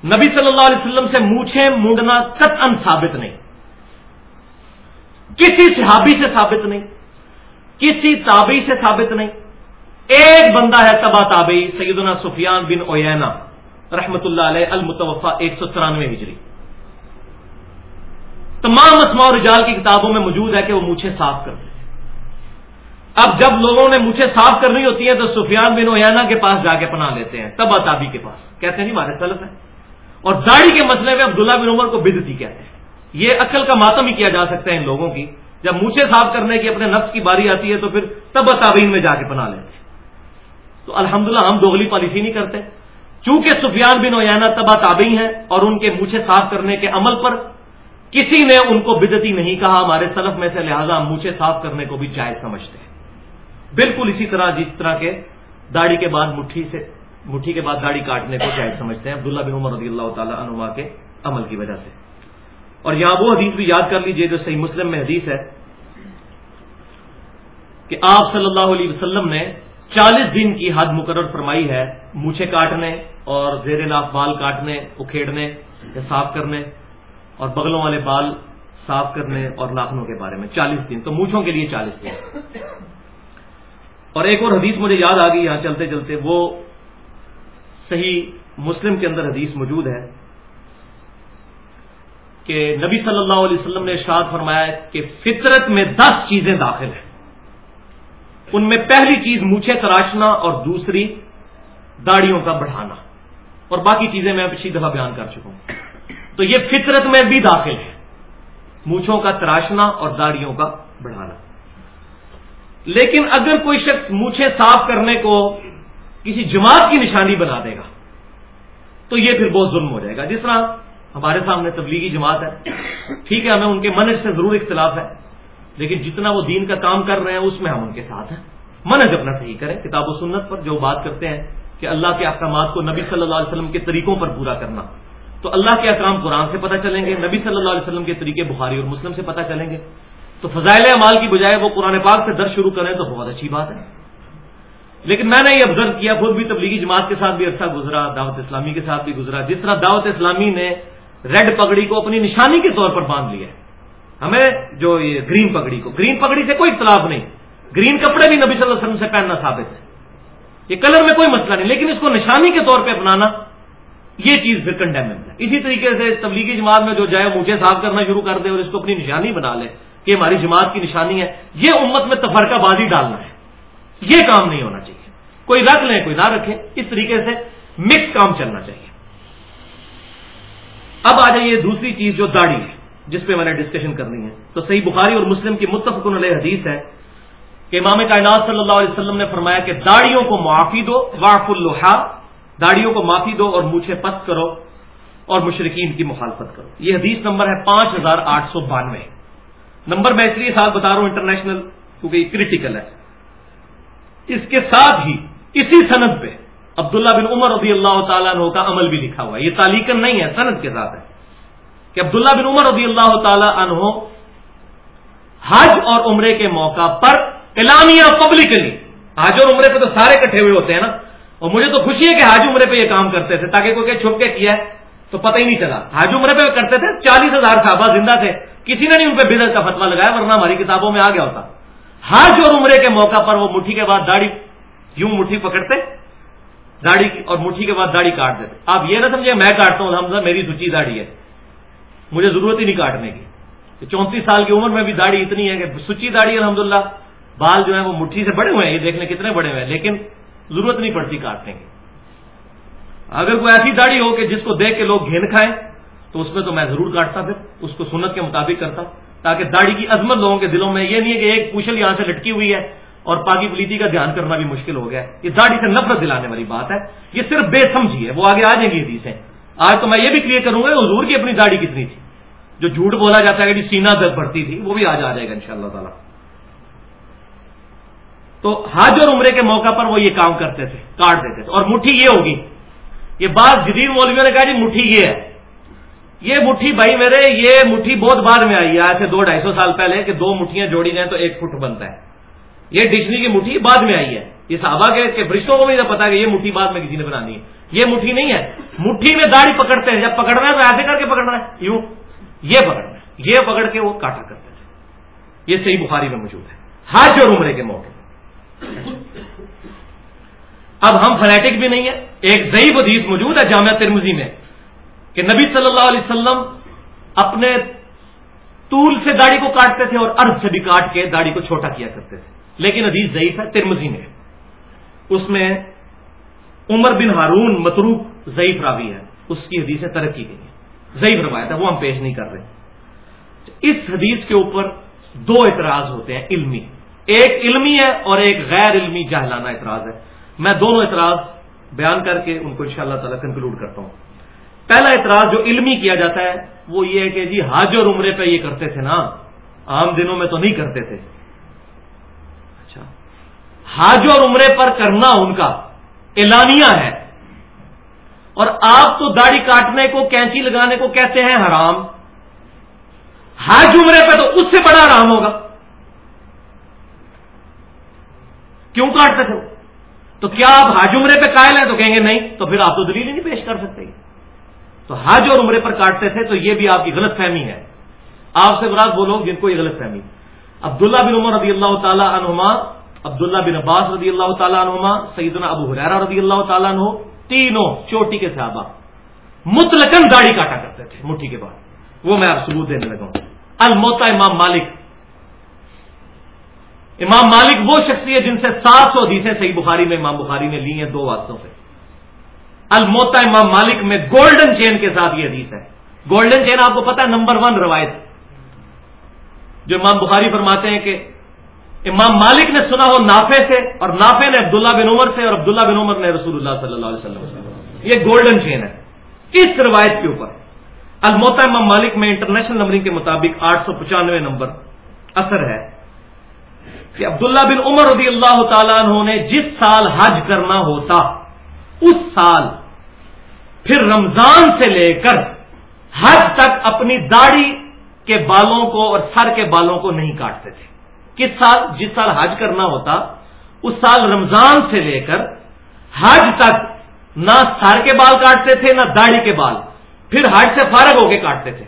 نبی صلی اللہ علیہ وسلم سے مونچھیں مونڈنا قطعا ثابت نہیں۔ کسی صحابی سے ثابت نہیں۔ کسی تابعی سے ثابت نہیں۔ ایک بندہ ہے تبا تابعی، سیدنا سفیان بن اوینا رحمت اللہ علیہ المتوفا ایک سو ترانوے ہجری۔ تمام اسماء اور رجال کی کتابوں میں موجود ہے کہ وہ مونچھیں صاف کر دیں۔ اب جب لوگوں نے مجھے صاف کرنی ہوتی ہے تو سفیان بن اویانا کے پاس جا کے پناہ لیتے ہیں تبا تابی کے پاس۔ کہتے ہیں نہیں ہمارے سلف ہے اور داڑھی کے مسئلے میں عبداللہ بن عمر کو بدتی کہتے ہیں۔ یہ عقل کا ماتم ہی کیا جا سکتا ہے ان لوگوں کی۔ جب مونچھے صاف کرنے کی اپنے نفس کی باری آتی ہے تو پھر تبا تابین میں جا کے پناہ لیتے ہیں۔ تو الحمدللہ ہم دوغلی پالیسی نہیں کرتے۔ چونکہ سفیان بن اویانا تبا تابعی ہیں اور ان کے مونچھے صاف کرنے کے عمل پر کسی نے ان کو بدتی نہیں کہا، ہمارے سلف میں سے لہذا ہم مونچھے صاف کرنے کو بھی جائز سمجھتے ہیں۔ بالکل اسی طرح جس طرح کے داڑھی کے بعد مٹھی سے، مٹھی کے بعد داڑھی کاٹنے کو جائز سمجھتے ہیں۔ عبداللہ بن عمر رضی اللہ تعالیٰ عنما کے عمل کی وجہ سے۔ اور یہاں وہ حدیث بھی یاد کر لیجیے جو صحیح مسلم میں حدیث ہے کہ آپ صلی اللہ علیہ وسلم نے چالیس دن کی حد مقرر فرمائی ہے، مونچھے کاٹنے اور زیر ناف بال کاٹنے، اکھیڑنے یا صاف کرنے۔ اور بغلوں والے بال صاف کرنے اور ناخنوں کے بارے میں، چالیس دن، تو مونچھوں کے لیے چالیس دن۔ اور ایک اور حدیث مجھے یاد آ گئی یہاں چلتے چلتے، وہ صحیح مسلم کے اندر حدیث موجود ہے کہ نبی صلی اللہ علیہ وسلم نے ارشاد فرمایا کہ فطرت میں دس چیزیں داخل ہیں۔ ان میں پہلی چیز مونچھے تراشنا اور دوسری داڑیوں کا بڑھانا۔ اور باقی چیزیں میں پچھلی دفعہ بیان کر چکا ہوں۔ تو یہ فطرت میں بھی داخل ہے۔ مونچھوں کا تراشنا اور داڑیوں کا بڑھانا۔ لیکن اگر کوئی شخص مونچھے صاف کرنے کو کسی جماعت کی نشانی بنا دے گا، تو یہ پھر بہت ظلم ہو جائے گا۔ جس طرح ہمارے سامنے تبلیغی جماعت ہے، ٹھیک ہے، ہمیں ان کے منج سے ضرور اختلاف ہے، لیکن جتنا وہ دین کا کام کر رہے ہیں، اس میں ہم ان کے ساتھ ہیں۔ منج اپنا صحیح کریں، کتاب و سنت پر جو بات کرتے ہیں کہ اللہ کے احکامات کو نبی صلی اللہ علیہ وسلم کے طریقوں پر پورا کرنا۔ تو اللہ کے احکام قرآن سے پتہ چلیں گے، نبی صلی اللہ علیہ وسلم کے طریقے بخاری اور مسلم سے پتہ چلیں گے۔ تو فضائل اعمال کی بجائے وہ قرآن پاک سے درد شروع کریں تو بہت اچھی بات ہے۔ لیکن میں نے یہ آبزرو کیا، خود بھی تبلیغی جماعت کے ساتھ بھی عرصہ گزرا، دعوت اسلامی کے ساتھ بھی گزرا۔ جس طرح دعوت اسلامی نے ریڈ پگڑی کو اپنی نشانی کے طور پر باندھ لیا ہمیں جو یہ گرین پگڑی کو، گرین پگڑی سے کوئی اختلاف نہیں۔ گرین کپڑے بھی نبی صلی اللہ علیہ وسلم سے پہننا ثابت ہے۔ یہ کلر میں کوئی مسئلہ نہیں، لیکن اس کو نشانی کے طور پہ اپنانا یہ چیز پھر کنڈیمنٹ ہے۔ اسی طریقے سے تبلیغی جماعت میں جو جائے مجھے صاف کرنا شروع کر دے اور اس کو اپنی نشانی بنا لے کہ ہماری جماعت کی نشانی ہے، یہ امت میں تفرقہ بازی ڈالنا ہے۔ یہ کام نہیں ہونا چاہیے۔ کوئی رکھ لیں، کوئی نہ رکھے اس طریقے سے مکس کام چلنا چاہیے۔ اب آ جائیے دوسری چیز جو داڑھی ہے، جس پہ میں نے ڈسکشن کرنی ہے۔ تو صحیح بخاری اور مسلم کی متفق علیہ حدیث ہے کہ امام کائنات صلی اللہ علیہ وسلم نے فرمایا کہ داڑیوں کو معافی دو واف الحا داڑیوں کو معافی دو اور مجھے پست کرو اور مشرقین کی مخالفت کرو۔ یہ حدیث نمبر ہے پانچ ہزار آٹھ سو بانوے۔ نمبر میں اس لیے ساتھ بتا رہا ہوں انٹرنیشنل، کیونکہ یہ کریٹیکل ہے۔ اس کے ساتھ ہی اسی صنعت پہ عبداللہ بن عمر رضی اللہ تعالیٰ عنہ کا عمل بھی لکھا ہوا ہے۔ یہ تالیکن نہیں ہے صنعت کے ساتھ ہے۔ کہ عبداللہ بن عمر رضی اللہ تعالیٰ عنہ حج اور عمرے کے موقع پر اعلانیہ پبلکلی حج اور عمرے پہ تو سارے کٹھے ہوئے ہوتے ہیں نا۔ اور مجھے تو خوشی ہے کہ حج عمرے پہ یہ کام کرتے تھے، تاکہ کوئی چھپ کے کیا ہے، تو پتہ ہی نہیں چلا۔ حج عمرے پہ کرتے تھے، چالیس ہزار صحابہ زندہ تھے۔ کسی نے نہیں ان پہ بدل کا فتوا لگایا، ورنہ ہماری کتابوں میں آ گیا ہوتا۔ حج اور عمرے کے موقع پر وہ مٹھی کے بعد داڑھی، یوں مٹھی پکڑتے، داڑھی اور مٹھی کے بعد داڑھی کاٹ دیتے۔ آپ یہ نہ سمجھے میں کاٹتا ہوں الحمد میری سچی داڑھی ہے۔ مجھے ضرورت ہی نہیں کاٹنے کی۔ چونتیس سال کی عمر میں بھی داڑھی اتنی ہے کہ سچی داڑھی الحمد للہ بال جو ہے وہ مٹھی سے بڑے ہوئے ہیں، یہ دیکھنے کتنے بڑے ہوئے ہیں، لیکن ضرورت نہیں پڑتی کاٹنے کی۔ اگر کوئی ایسی داڑھی ہو کہ جس کو دیکھ کے لوگ گھین کھائیں، تو اس میں تو میں ضرور کاٹتا پھر، اس کو سنت کے مطابق کرتا، تاکہ داڑھی کی عظمت لوگوں کے دلوں میں یہ نہیں ہے کہ ایک پوچھل یہاں سے لٹکی ہوئی ہے اور پاکی پلیتی کا دھیان کرنا بھی مشکل ہو گیا یہ داڑھی سے نفرت دلانے والی بات ہے۔ یہ صرف بے سمجھی ہے، وہ آگے آ جائیں گی حدیثیں آج تو میں یہ بھی کلیئر کروں گا، حضور کی اپنی داڑھی کتنی تھی؟ جو جھوٹ بولا جاتا ہے کہ جی سینا درد بڑھتی تھی، وہ بھی آج آ جائے گا ان شاء اللہ تعالیٰ۔ تو حج اور عمرے کے موقع پر وہ یہ کام کرتے تھے، کاٹ دیتے تھے۔ اور مٹھی یہ ہوگی۔ یہ بات جدید مولویوں نے کہا جی مٹھی یہ ہے۔ یہ مٹھی بھائی میرے، یہ مٹھی بہت بعد میں آئی ہے۔ آج سے دو ڈھائی سو سال پہلے کہ دو مٹھیاں جوڑی جائیں تو ایک فٹ بنتا ہے۔ یہ ڈکشنری کی مٹھی بعد میں آئی ہے۔ یہ صحابہ کے فرشتوں کو بھی پتا کہ یہ مٹھی بعد میں کسی نے بنانی ہے۔ یہ مٹھی نہیں ہے۔ مٹھی میں داڑھی پکڑتے ہیں۔ جب پکڑنا ہے تو ایسے کر کے پکڑنا ہے۔ یوں یہ پکڑنا ہے۔ یہ پکڑ کے وہ کاٹا کرتے تھے۔ یہ صحیح بخاری میں موجود ہے۔ حج اور عمرے کے موقع اب ہم فنیٹک بھی نہیں ہیں۔ ایک ضعیف حدیث موجود ہے جامعہ ترمزی میں کہ نبی صلی اللہ علیہ وسلم اپنے طول سے داڑھی کو کاٹتے تھے اور ارد سے بھی کاٹ کے داڑھی کو چھوٹا کیا کرتے تھے۔ لیکن حدیث ضعیف ہے ترمزی میں اس میں عمر بن ہارون متروک ضعیف راوی ہے۔ اس کی حدیثیں ترقی گئی ہیں۔ ضعیف روایت ہے، وہ ہم پیش نہیں کر رہے۔ اس حدیث کے اوپر دو اعتراض ہوتے ہیں، علمی۔ ایک علمی ہے اور ایک غیر علمی جہلانہ اعتراض ہے۔ میں دونوں اعتراض بیان کر کے ان کو انشاءاللہ تعالی کنکلوڈ کرتا ہوں۔ پہلا اعتراض جو علمی کیا جاتا ہے وہ یہ ہے کہ جی حج اور عمرے پہ یہ کرتے تھے نا۔ عام دنوں میں تو نہیں کرتے تھے۔ اچھا۔ حج اور عمرے پر کرنا ان کا اعلانیہ ہے۔ اور آپ تو داڑھی کاٹنے کو، کینچی لگانے کو کہتے ہیں حرام۔ حج عمرے پہ تو اس سے بڑا حرام ہوگا۔ کیوں کاٹتے تھے تو کیا آپ حج عمرے پہ قائل ہیں تو کہیں گے نہیں، تو پھر آپ تو دلیل ہی نہیں پیش کر سکتے۔ تو حج اور عمرے پر کاٹتے تھے تو یہ بھی آپ کی غلط فہمی ہے۔ آپ سے براد وہ لوگ جن کو یہ غلط فہمی۔ عبداللہ بن عمر رضی اللہ تعالیٰ عنہما، عبداللہ بن عباس رضی اللہ تعالیٰ عنہما، سیدنا ابو حریرہ رضی اللہ تعالیٰ عنہ، تینوں چوٹی کے صحابہ متلقن داڑھی کاٹا کرتے تھے، مٹھی کے بعد۔ وہ میں آپ ثبوت دینے لگا ہوں۔ الموتا امام مالک امام مالک وہ شخصیت جن سے سات سو حدیثیں صحیح بخاری میں، امام بخاری نے لی ہیں دو واسطوں سے۔ الموتا امام مالک میں گولڈن چین کے ساتھ یہ حدیث ہے۔ گولڈن چین آپ کو پتا ہے نمبر ون روایت۔ جو امام بخاری فرماتے ہیں کہ امام مالک نے سنا ہو نافے سے اور نافے نے عبداللہ بن عمر سے اور عبداللہ بن عمر نے رسول اللہ صلی اللہ علیہ وسلم یہ گولڈن چین ہے۔ اس روایت کے اوپر الموتا امام مالک میں انٹرنیشنل نمبرنگ کے مطابق آٹھ سو پچانوے نمبر اثر ہے۔ کہ عبداللہ بن عمر رضی اللہ تعالیٰ عنہ نے جس سال حج کرنا ہوتا، اس سال پھر رمضان سے لے کر حج تک اپنی داڑھی کے بالوں کو اور سر کے بالوں کو نہیں کاٹتے تھے۔ کس سال؟ جس سال حج کرنا ہوتا، اس سال رمضان سے لے کر حج تک نہ سر کے بال کاٹتے تھے، نہ داڑھی کے بال، پھر حج سے فارغ ہو کے کاٹتے تھے۔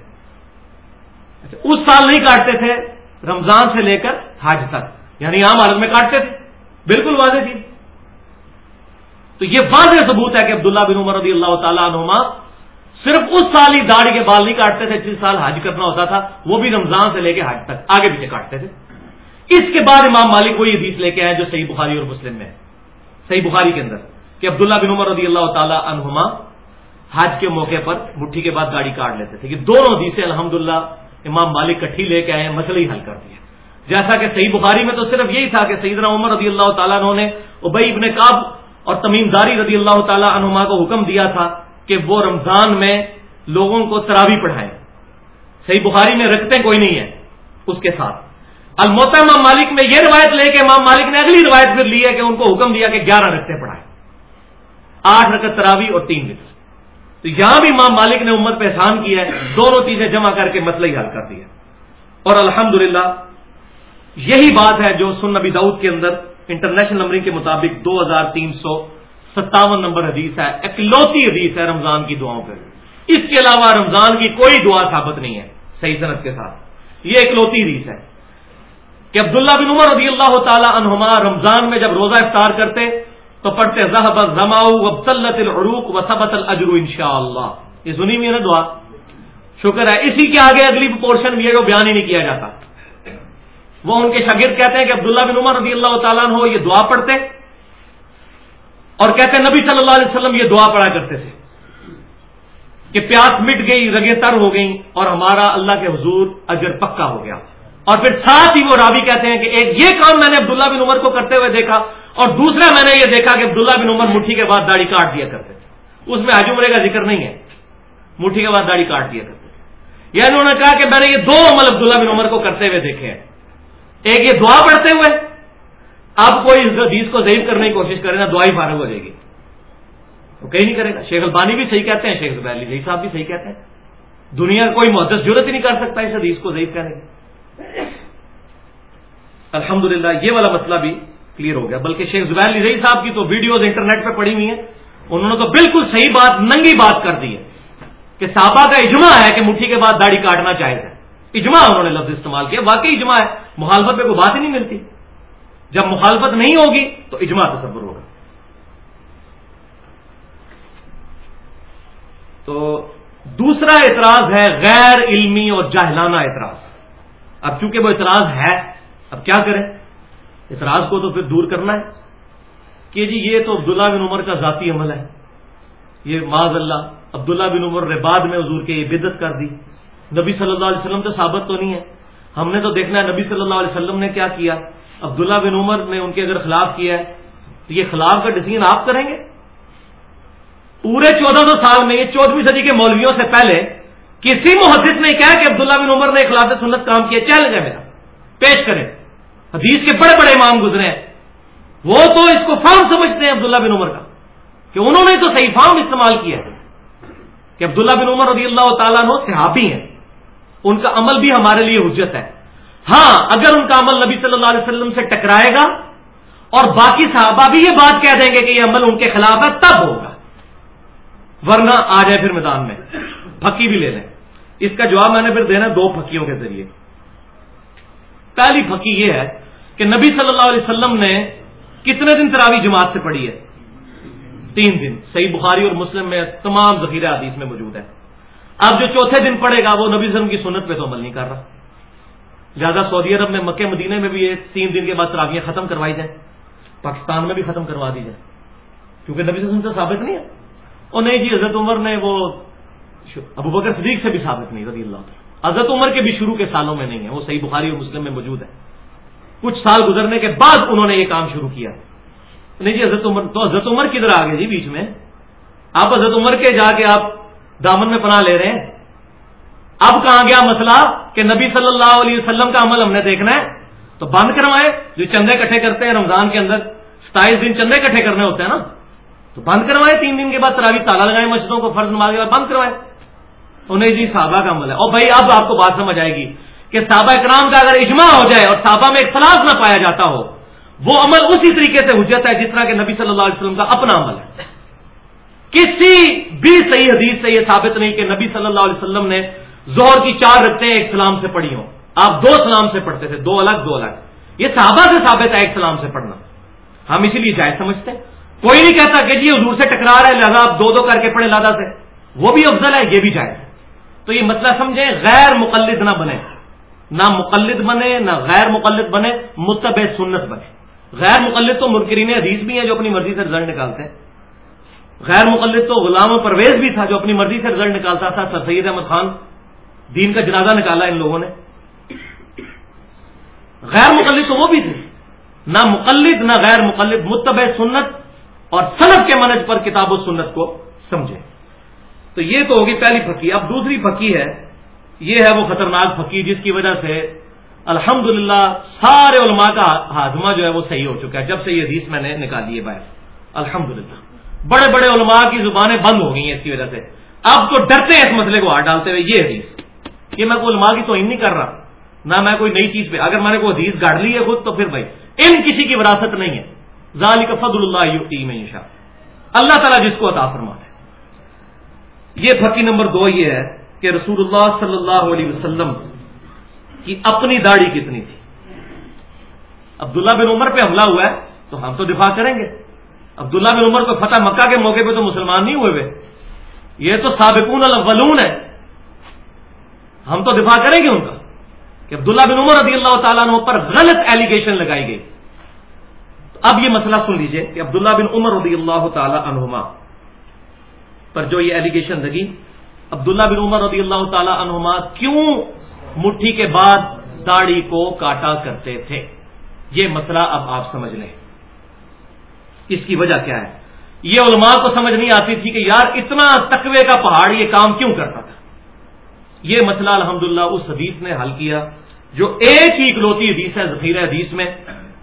اچھا، اس سال نہیں کاٹتے تھے، رمضان سے لے کر حج تک۔ یعنی عام حالت میں کاٹتے تھے۔ بالکل واضح تھی۔ تو یہ واضح ثبوت ہے کہ عبداللہ بن عمر رضی اللہ تعالیٰ عنہما صرف اس سال ہی داڑھی کے بال نہیں کاٹتے تھے جس سال حج کرنا ہوتا تھا، وہ بھی رمضان سے لے کے حج تک آگے پیچھے کاٹتے تھے۔ اس کے بعد امام مالک وہی حدیث لے کے آئے جو صحیح بخاری اور مسلم میں ہے۔ صحیح بخاری کے اندر کہ عبداللہ بن عمر رضی اللہ تعالی عنہما حج کے موقع پر مٹھی کے بعد گاڑی کاٹ لیتے تھے۔ کہ دونوں حدیثیں الحمد امام مالک کٹھی لے کے آئے مسئلہ ہی حل کر دیا جیسا کہ صحیح بخاری میں تو صرف یہی تھا کہ سیدنا عمر رضی اللہ تعالیٰ عنہ نے ابئی ابن کاب اور تمیم داری رضی اللہ تعالیٰ عنہما کو حکم دیا تھا کہ وہ رمضان میں لوگوں کو تراوی پڑھائیں۔ صحیح بخاری میں رکھتے کوئی نہیں ہے اس کے ساتھ۔ الموتا امام مالک میں یہ روایت لے کے امام مالک نے اگلی روایت پھر لی ہے کہ ان کو حکم دیا کہ گیارہ رکھتے پڑھائے آٹھ رکت تراوی اور تین وطر تو یہاں بھی امام مالک نے امت پہ احسان کیا ہے، دونوں چیزیں جمع کر کے مسئلہ ہی حل کر دیا اور الحمد یہی بات ہے جو سن نبی دعود کے اندر انٹرنیشنل نمبرنگ کے مطابق دو ہزار تین سو ستاون نمبر حدیث ہے، اکلوتی حدیث ہے رمضان کی دعاؤں پہ۔ اس کے علاوہ رمضان کی کوئی دعا ثابت نہیں ہے، صحیح صنعت کے ساتھ۔ یہ اکلوتی حدیث ہے کہ عبداللہ بن عمر رضی اللہ تعالی عنہما رمضان میں جب روزہ افطار کرتے تو پڑھتے العروق و سبت الجرو ان شاء اللہ یہ سنی ہوئی نا دعا۔ شکر ہے، اسی کے آگے اگلی پورشن بھی ہے جو بیان ہی نہیں کیا جاتا۔ وہ ان کے شاگرد کہتے ہیں کہ عبداللہ بن عمر رضی اللہ تعالیٰ عنہ یہ دعا پڑھتے اور کہتے ہیں نبی صلی اللہ علیہ وسلم یہ دعا پڑھا کرتے تھے کہ پیاس مٹ گئی، رگیں تر ہو گئیں اور ہمارا اللہ کے حضور اجر پکا ہو گیا۔ اور پھر ساتھ ہی وہ رابی کہتے ہیں کہ ایک یہ کام میں نے عبداللہ بن عمر کو کرتے ہوئے دیکھا اور دوسرا میں نے یہ دیکھا کہ عبداللہ بن عمر مٹھی کے بعد داڑھی کاٹ دیا کرتے تھے۔ اس میں حج عمرے کا ذکر نہیں ہے۔ مٹھی کے بعد داڑھی کاٹ دیا کرتے تھے۔ یا انہوں نے کہا کہ میں نے یہ دو عمل عبداللہ بن عمر کو کرتے ہوئے دیکھے ہیں۔ ایک یہ دعا پڑھتے ہوئے، اب کوئی اس حدیث کو ضعیف کرنے کی کوشش کرے نا دعائی فارغ ہو جائے گی۔ وہ کہیں نہیں کرے گا۔ شیخ البانی بھی صحیح کہتے ہیں، شیخ زبیر صاحب بھی صحیح کہتے ہیں۔ دنیا کوئی محدث ضرورت ہی نہیں کر سکتا اس حدیث کو ضعیف کرنے کی۔ الحمدللہ، یہ والا مسئلہ بھی کلیئر ہو گیا۔ بلکہ شیخ زبیر رہی صاحب کی تو ویڈیوز انٹرنیٹ پہ پڑی ہوئی ہیں۔ انہوں نے تو بالکل صحیح بات، ننگی بات کر دی ہے کہ صحابہ کا اجماع ہے کہ مٹھی کے بعد داڑھی کاٹنا چاہے ہے۔ اجماع انہوں نے لفظ استعمال کیا، واقعی اجماع ہے۔ مخالفت پہ کوئی بات ہی نہیں ملتی۔ جب مخالفت نہیں ہوگی تو اجماع تصور ہوگا۔ تو دوسرا اعتراض ہے غیر علمی اور جاہلانہ اعتراض۔ اب چونکہ وہ اعتراض ہے، اب کیا کریں؟ اعتراض کو تو پھر دور کرنا ہے۔ کہ جی یہ تو عبداللہ بن عمر کا ذاتی عمل ہے۔ یہ معذ اللہ عبداللہ بن عمر نے بعد میں حضور کے یہ بدت کر دی۔ نبی صلی اللہ علیہ وسلم تو ثابت تو نہیں ہے۔ ہم نے تو دیکھنا ہے نبی صلی اللہ علیہ وسلم نے کیا کیا؟ عبداللہ بن عمر نے ان کے اگر خلاف کیا ہے، تو یہ خلاف کا ڈسیزن آپ کریں گے؟ پورے چودہ سو سال میں، یہ چودہویں صدی کے مولویوں سے پہلے کسی محدث نے کہا کہ عبداللہ بن عمر نے خلاف سنت کام کیا چیلنج ہے میرا، پیش کریں۔ حدیث کے بڑے بڑے امام گزرے ہیں۔ وہ تو اس کو فارم سمجھتے ہیں عبداللہ بن عمر کا، کہ انہوں نے تو صحیح فارم استعمال کیا ہے۔ کہ عبداللہ بن عمر رضی اللہ تعالیٰ صحابی ہیں۔ ان کا عمل بھی ہمارے لیے حجت ہے۔ ہاں اگر ان کا عمل نبی صلی اللہ علیہ وسلم سے ٹکرائے گا اور باقی صحابہ بھی یہ بات کہہ دیں گے کہ یہ عمل ان کے خلاف ہے، تب ہوگا۔ ورنہ آ جائے پھر میدان میں۔ پھکی بھی لے لیں۔ اس کا جواب میں نے پھر دینا دو پھکیوں کے ذریعے۔ پہلی پھکی یہ ہے کہ نبی صلی اللہ علیہ وسلم نے کتنے دن تراوی جماعت سے پڑھی ہے؟ تین دن۔ صحیح بخاری اور مسلم میں تمام ذخیرہ حدیث میں موجود ہے۔ اب جو چوتھے دن پڑے گا، وہ نبی وسلم کی سنت پہ تو عمل نہیں کر رہا۔ زیادہ سعودی عرب میں مکہ مدینے میں بھی یہ تین دن کے بعد تراویاں ختم کروائی جائیں۔ پاکستان میں بھی ختم کروا دی جائیں۔ کیونکہ نبی وسلم سے ثابت نہیں ہے۔ اور نہیں جی حضرت عمر نے وہ ابو بکر صدیق سے بھی ثابت نہیں، رضی اللہ حضرت عمر کے بھی شروع کے سالوں میں نہیں ہے، وہ صحیح بخاری اور مسلم میں موجود ہے کچھ سال گزرنے کے بعد انہوں نے یہ کام شروع کیا۔ نہیں جی حضرت عمر، تو حضرت عمر کدھر آ گئے جی بیچ میں؟ آپ حضرت عمر کے جا کے آپ دامن میں پناہ لے رہے ہیں۔ اب کہاں گیا مسئلہ کہ نبی صلی اللہ علیہ وسلم کا عمل ہم نے دیکھنا ہے؟ تو بند کروائے، جو چندے کٹھے کرتے ہیں رمضان کے اندر، ستائیس دن چندے کٹھے کرنے ہوتے ہیں نا؟ تو بند کروائے، تین دن کے بعد تراوی تالا لگائے مسجدوں کو، فرض نماز کے بعد بند کروائے۔ انہیں جی صحابہ کا عمل ہے۔ اور بھائی، اب آپ کو بات سمجھ آئے گی کہ صحابہ اکرام کا اگر اجماع ہو جائے اور صحابہ میں اختلاف نہ پایا جاتا ہو، وہ عمل اسی طریقے سے حجت ہے جس طرح کہ نبی صلی اللہ علیہ وسلم کا اپنا عمل ہے۔ کسی بھی صحیح حدیث سے یہ ثابت نہیں کہ نبی صلی اللہ علیہ وسلم نے زہر کی چار رکھتے ایک سلام سے پڑھی ہوں۔ آپ دو سلام سے پڑھتے تھے، دو الگ دو الگ۔ یہ صحابہ سے ثابت ہے ایک سلام سے پڑھنا۔ ہم اسی لیے جائز سمجھتے ہیں۔ کوئی نہیں کہتا کہ جی حضور سے ٹکرا رہا ہے لہٰذا آپ دو دو کر کے پڑھے لادا سے۔ وہ بھی افضل ہے، یہ بھی جائز ہے۔ تو یہ مسئلہ سمجھیں، غیر مقلد نہ بنے۔ نہ مقلد بنے، نہ غیر مقلد بنے متب سنت بنے۔ غیر مقلد تو مرکرین حدیث بھی ہیں جو اپنی مرضی سے رزلٹ نکالتے ہیں۔ غیر مقلد تو غلام و پرویز بھی تھا جو اپنی مرضی سے رزلٹ نکالتا تھا، سر سید احمد خان۔ دین کا جنازہ نکالا ان لوگوں نے۔ غیر مقلد تو وہ بھی تھے۔ نہ مقلد، نہ غیر مقلد متب سنت اور سلب کے منج پر کتاب و سنت کو سمجھے۔ تو یہ تو ہوگی پہلی پھکی اب دوسری پھکی ہے، یہ ہے وہ خطرناک پھکی جس کی وجہ سے الحمد سارے علماء کا ہاضمہ جو ہے وہ صحیح ہو چکا ہے۔ جب سے یہ حدیث میں نے نکالی ہے باہر۔ الحمد بڑے بڑے علماء کی زبانیں بند ہو گئی ہیں اس کی وجہ سے۔ اب تو ڈرتے ہیں اس مسئلے کو، ہاتھ ڈالتے ہوئے، یہ حدیث۔ یہ میں کوئی علماء کی توہین نہیں کر رہا، نہ میں کوئی نئی چیز پہ۔ اگر میں نے کوئی حدیث گاڑ لی ہے خود، تو پھر بھائی علم کسی کی وراثت نہیں ہے۔ ذالک فضل اللہ میں شاء اللہ تعالیٰ جس کو عطا فرما ہے۔ یہ پھکی نمبر دو یہ ہے کہ رسول اللہ صلی اللہ علیہ وسلم کی اپنی داڑھی کتنی تھی؟ عبداللہ بن عمر پہ حملہ ہوا ہے، تو ہم تو دفاع کریں گے۔ عبداللہ بن عمر کو فتح مکہ کے موقع پہ تو مسلمان نہیں ہوئے ہوئے۔ یہ تو سابقون الاولون ہے ہم تو دفاع کریں گے ان کا۔ کہ عبداللہ بن عمر رضی اللہ تعالیٰ عنہ پر غلط ایلیگیشن لگائی گئی۔ اب یہ مسئلہ سن لیجیے کہ عبداللہ بن عمر رضی اللہ تعالی عنہما پر جو یہ ایلیگیشن لگی، عبداللہ بن عمر رضی اللہ تعالی عنہما کیوں مٹھی کے بعد داڑھی کو کاٹا کرتے تھے؟ یہ مسئلہ اب آپ سمجھ لیں۔ اس کی وجہ کیا ہے؟ یہ علماء کو سمجھ نہیں آتی تھی کہ یار اتنا تقوی کا پہاڑ یہ کام کیوں کرتا تھا؟ یہ مسئلہ الحمدللہ اس حدیث نے حل کیا جو ایک ہی اکلوتی حدیث ہے، ذخیرہ حدیث میں،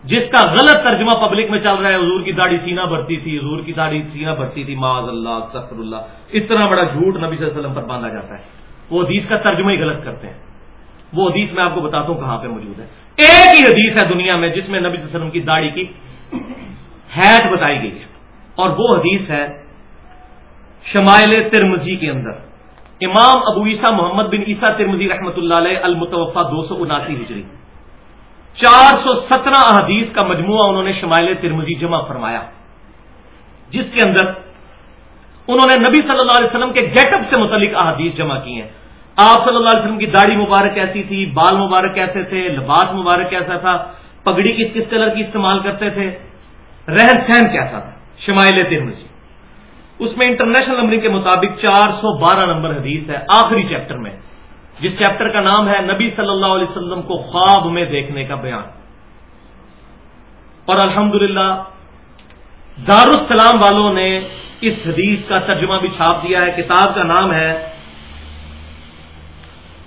جس کا غلط ترجمہ پبلک میں چل رہا ہے۔ حضور کی داڑھی سینہ بھرتی تھی، حضور کی داڑھی سینہ بھرتی تھی۔ معاذ اللہ سفر اللہ اتنا بڑا جھوٹ نبی صلی اللہ علیہ وسلم پر باندھا جاتا ہے۔ وہ حدیث کا ترجمہ ہی غلط کرتے ہیں۔ وہ حدیث میں آپ کو بتاتا ہوں کہاں پہ موجود ہے۔ ایک ہی حدیث ہے دنیا میں جس میں نبی صلی اللہ علیہ وسلم کی داڑھی کی حید بتائی گئی ہے۔ اور وہ حدیث ہے شمائل ترمزی کے اندر۔ امام ابو عیسیٰ محمد بن عیسیٰ ترمزی رحمۃ اللہ علیہ المتوفا دو سو اناسی ہجری۔ چار سو سترہ احادیث کا مجموعہ انہوں نے شمائل ترمزی جمع فرمایا۔ جس کے اندر انہوں نے نبی صلی اللہ علیہ وسلم کے گیٹ اپ سے متعلق احادیث جمع کی ہیں۔ آپ صلی اللہ علیہ وسلم کی داڑھی مبارک کیسی تھی، بال مبارک کیسے تھے، لباس مبارک کیسا تھا، پگڑی کس کس کلر کی استعمال کرتے تھے؟ رہن سہن کیسا تھا؟ شمائل ترمزی اس میں انٹرنیشنل نمبرنگ کے مطابق چار سو بارہ نمبر حدیث ہے، آخری چیپٹر میں۔ جس چیپٹر کا نام ہے نبی صلی اللہ علیہ وسلم کو خواب میں دیکھنے کا بیان۔ اور الحمدللہ، دارالسلام والوں نے اس حدیث کا ترجمہ بھی چھاپ دیا ہے۔ کتاب کا نام ہے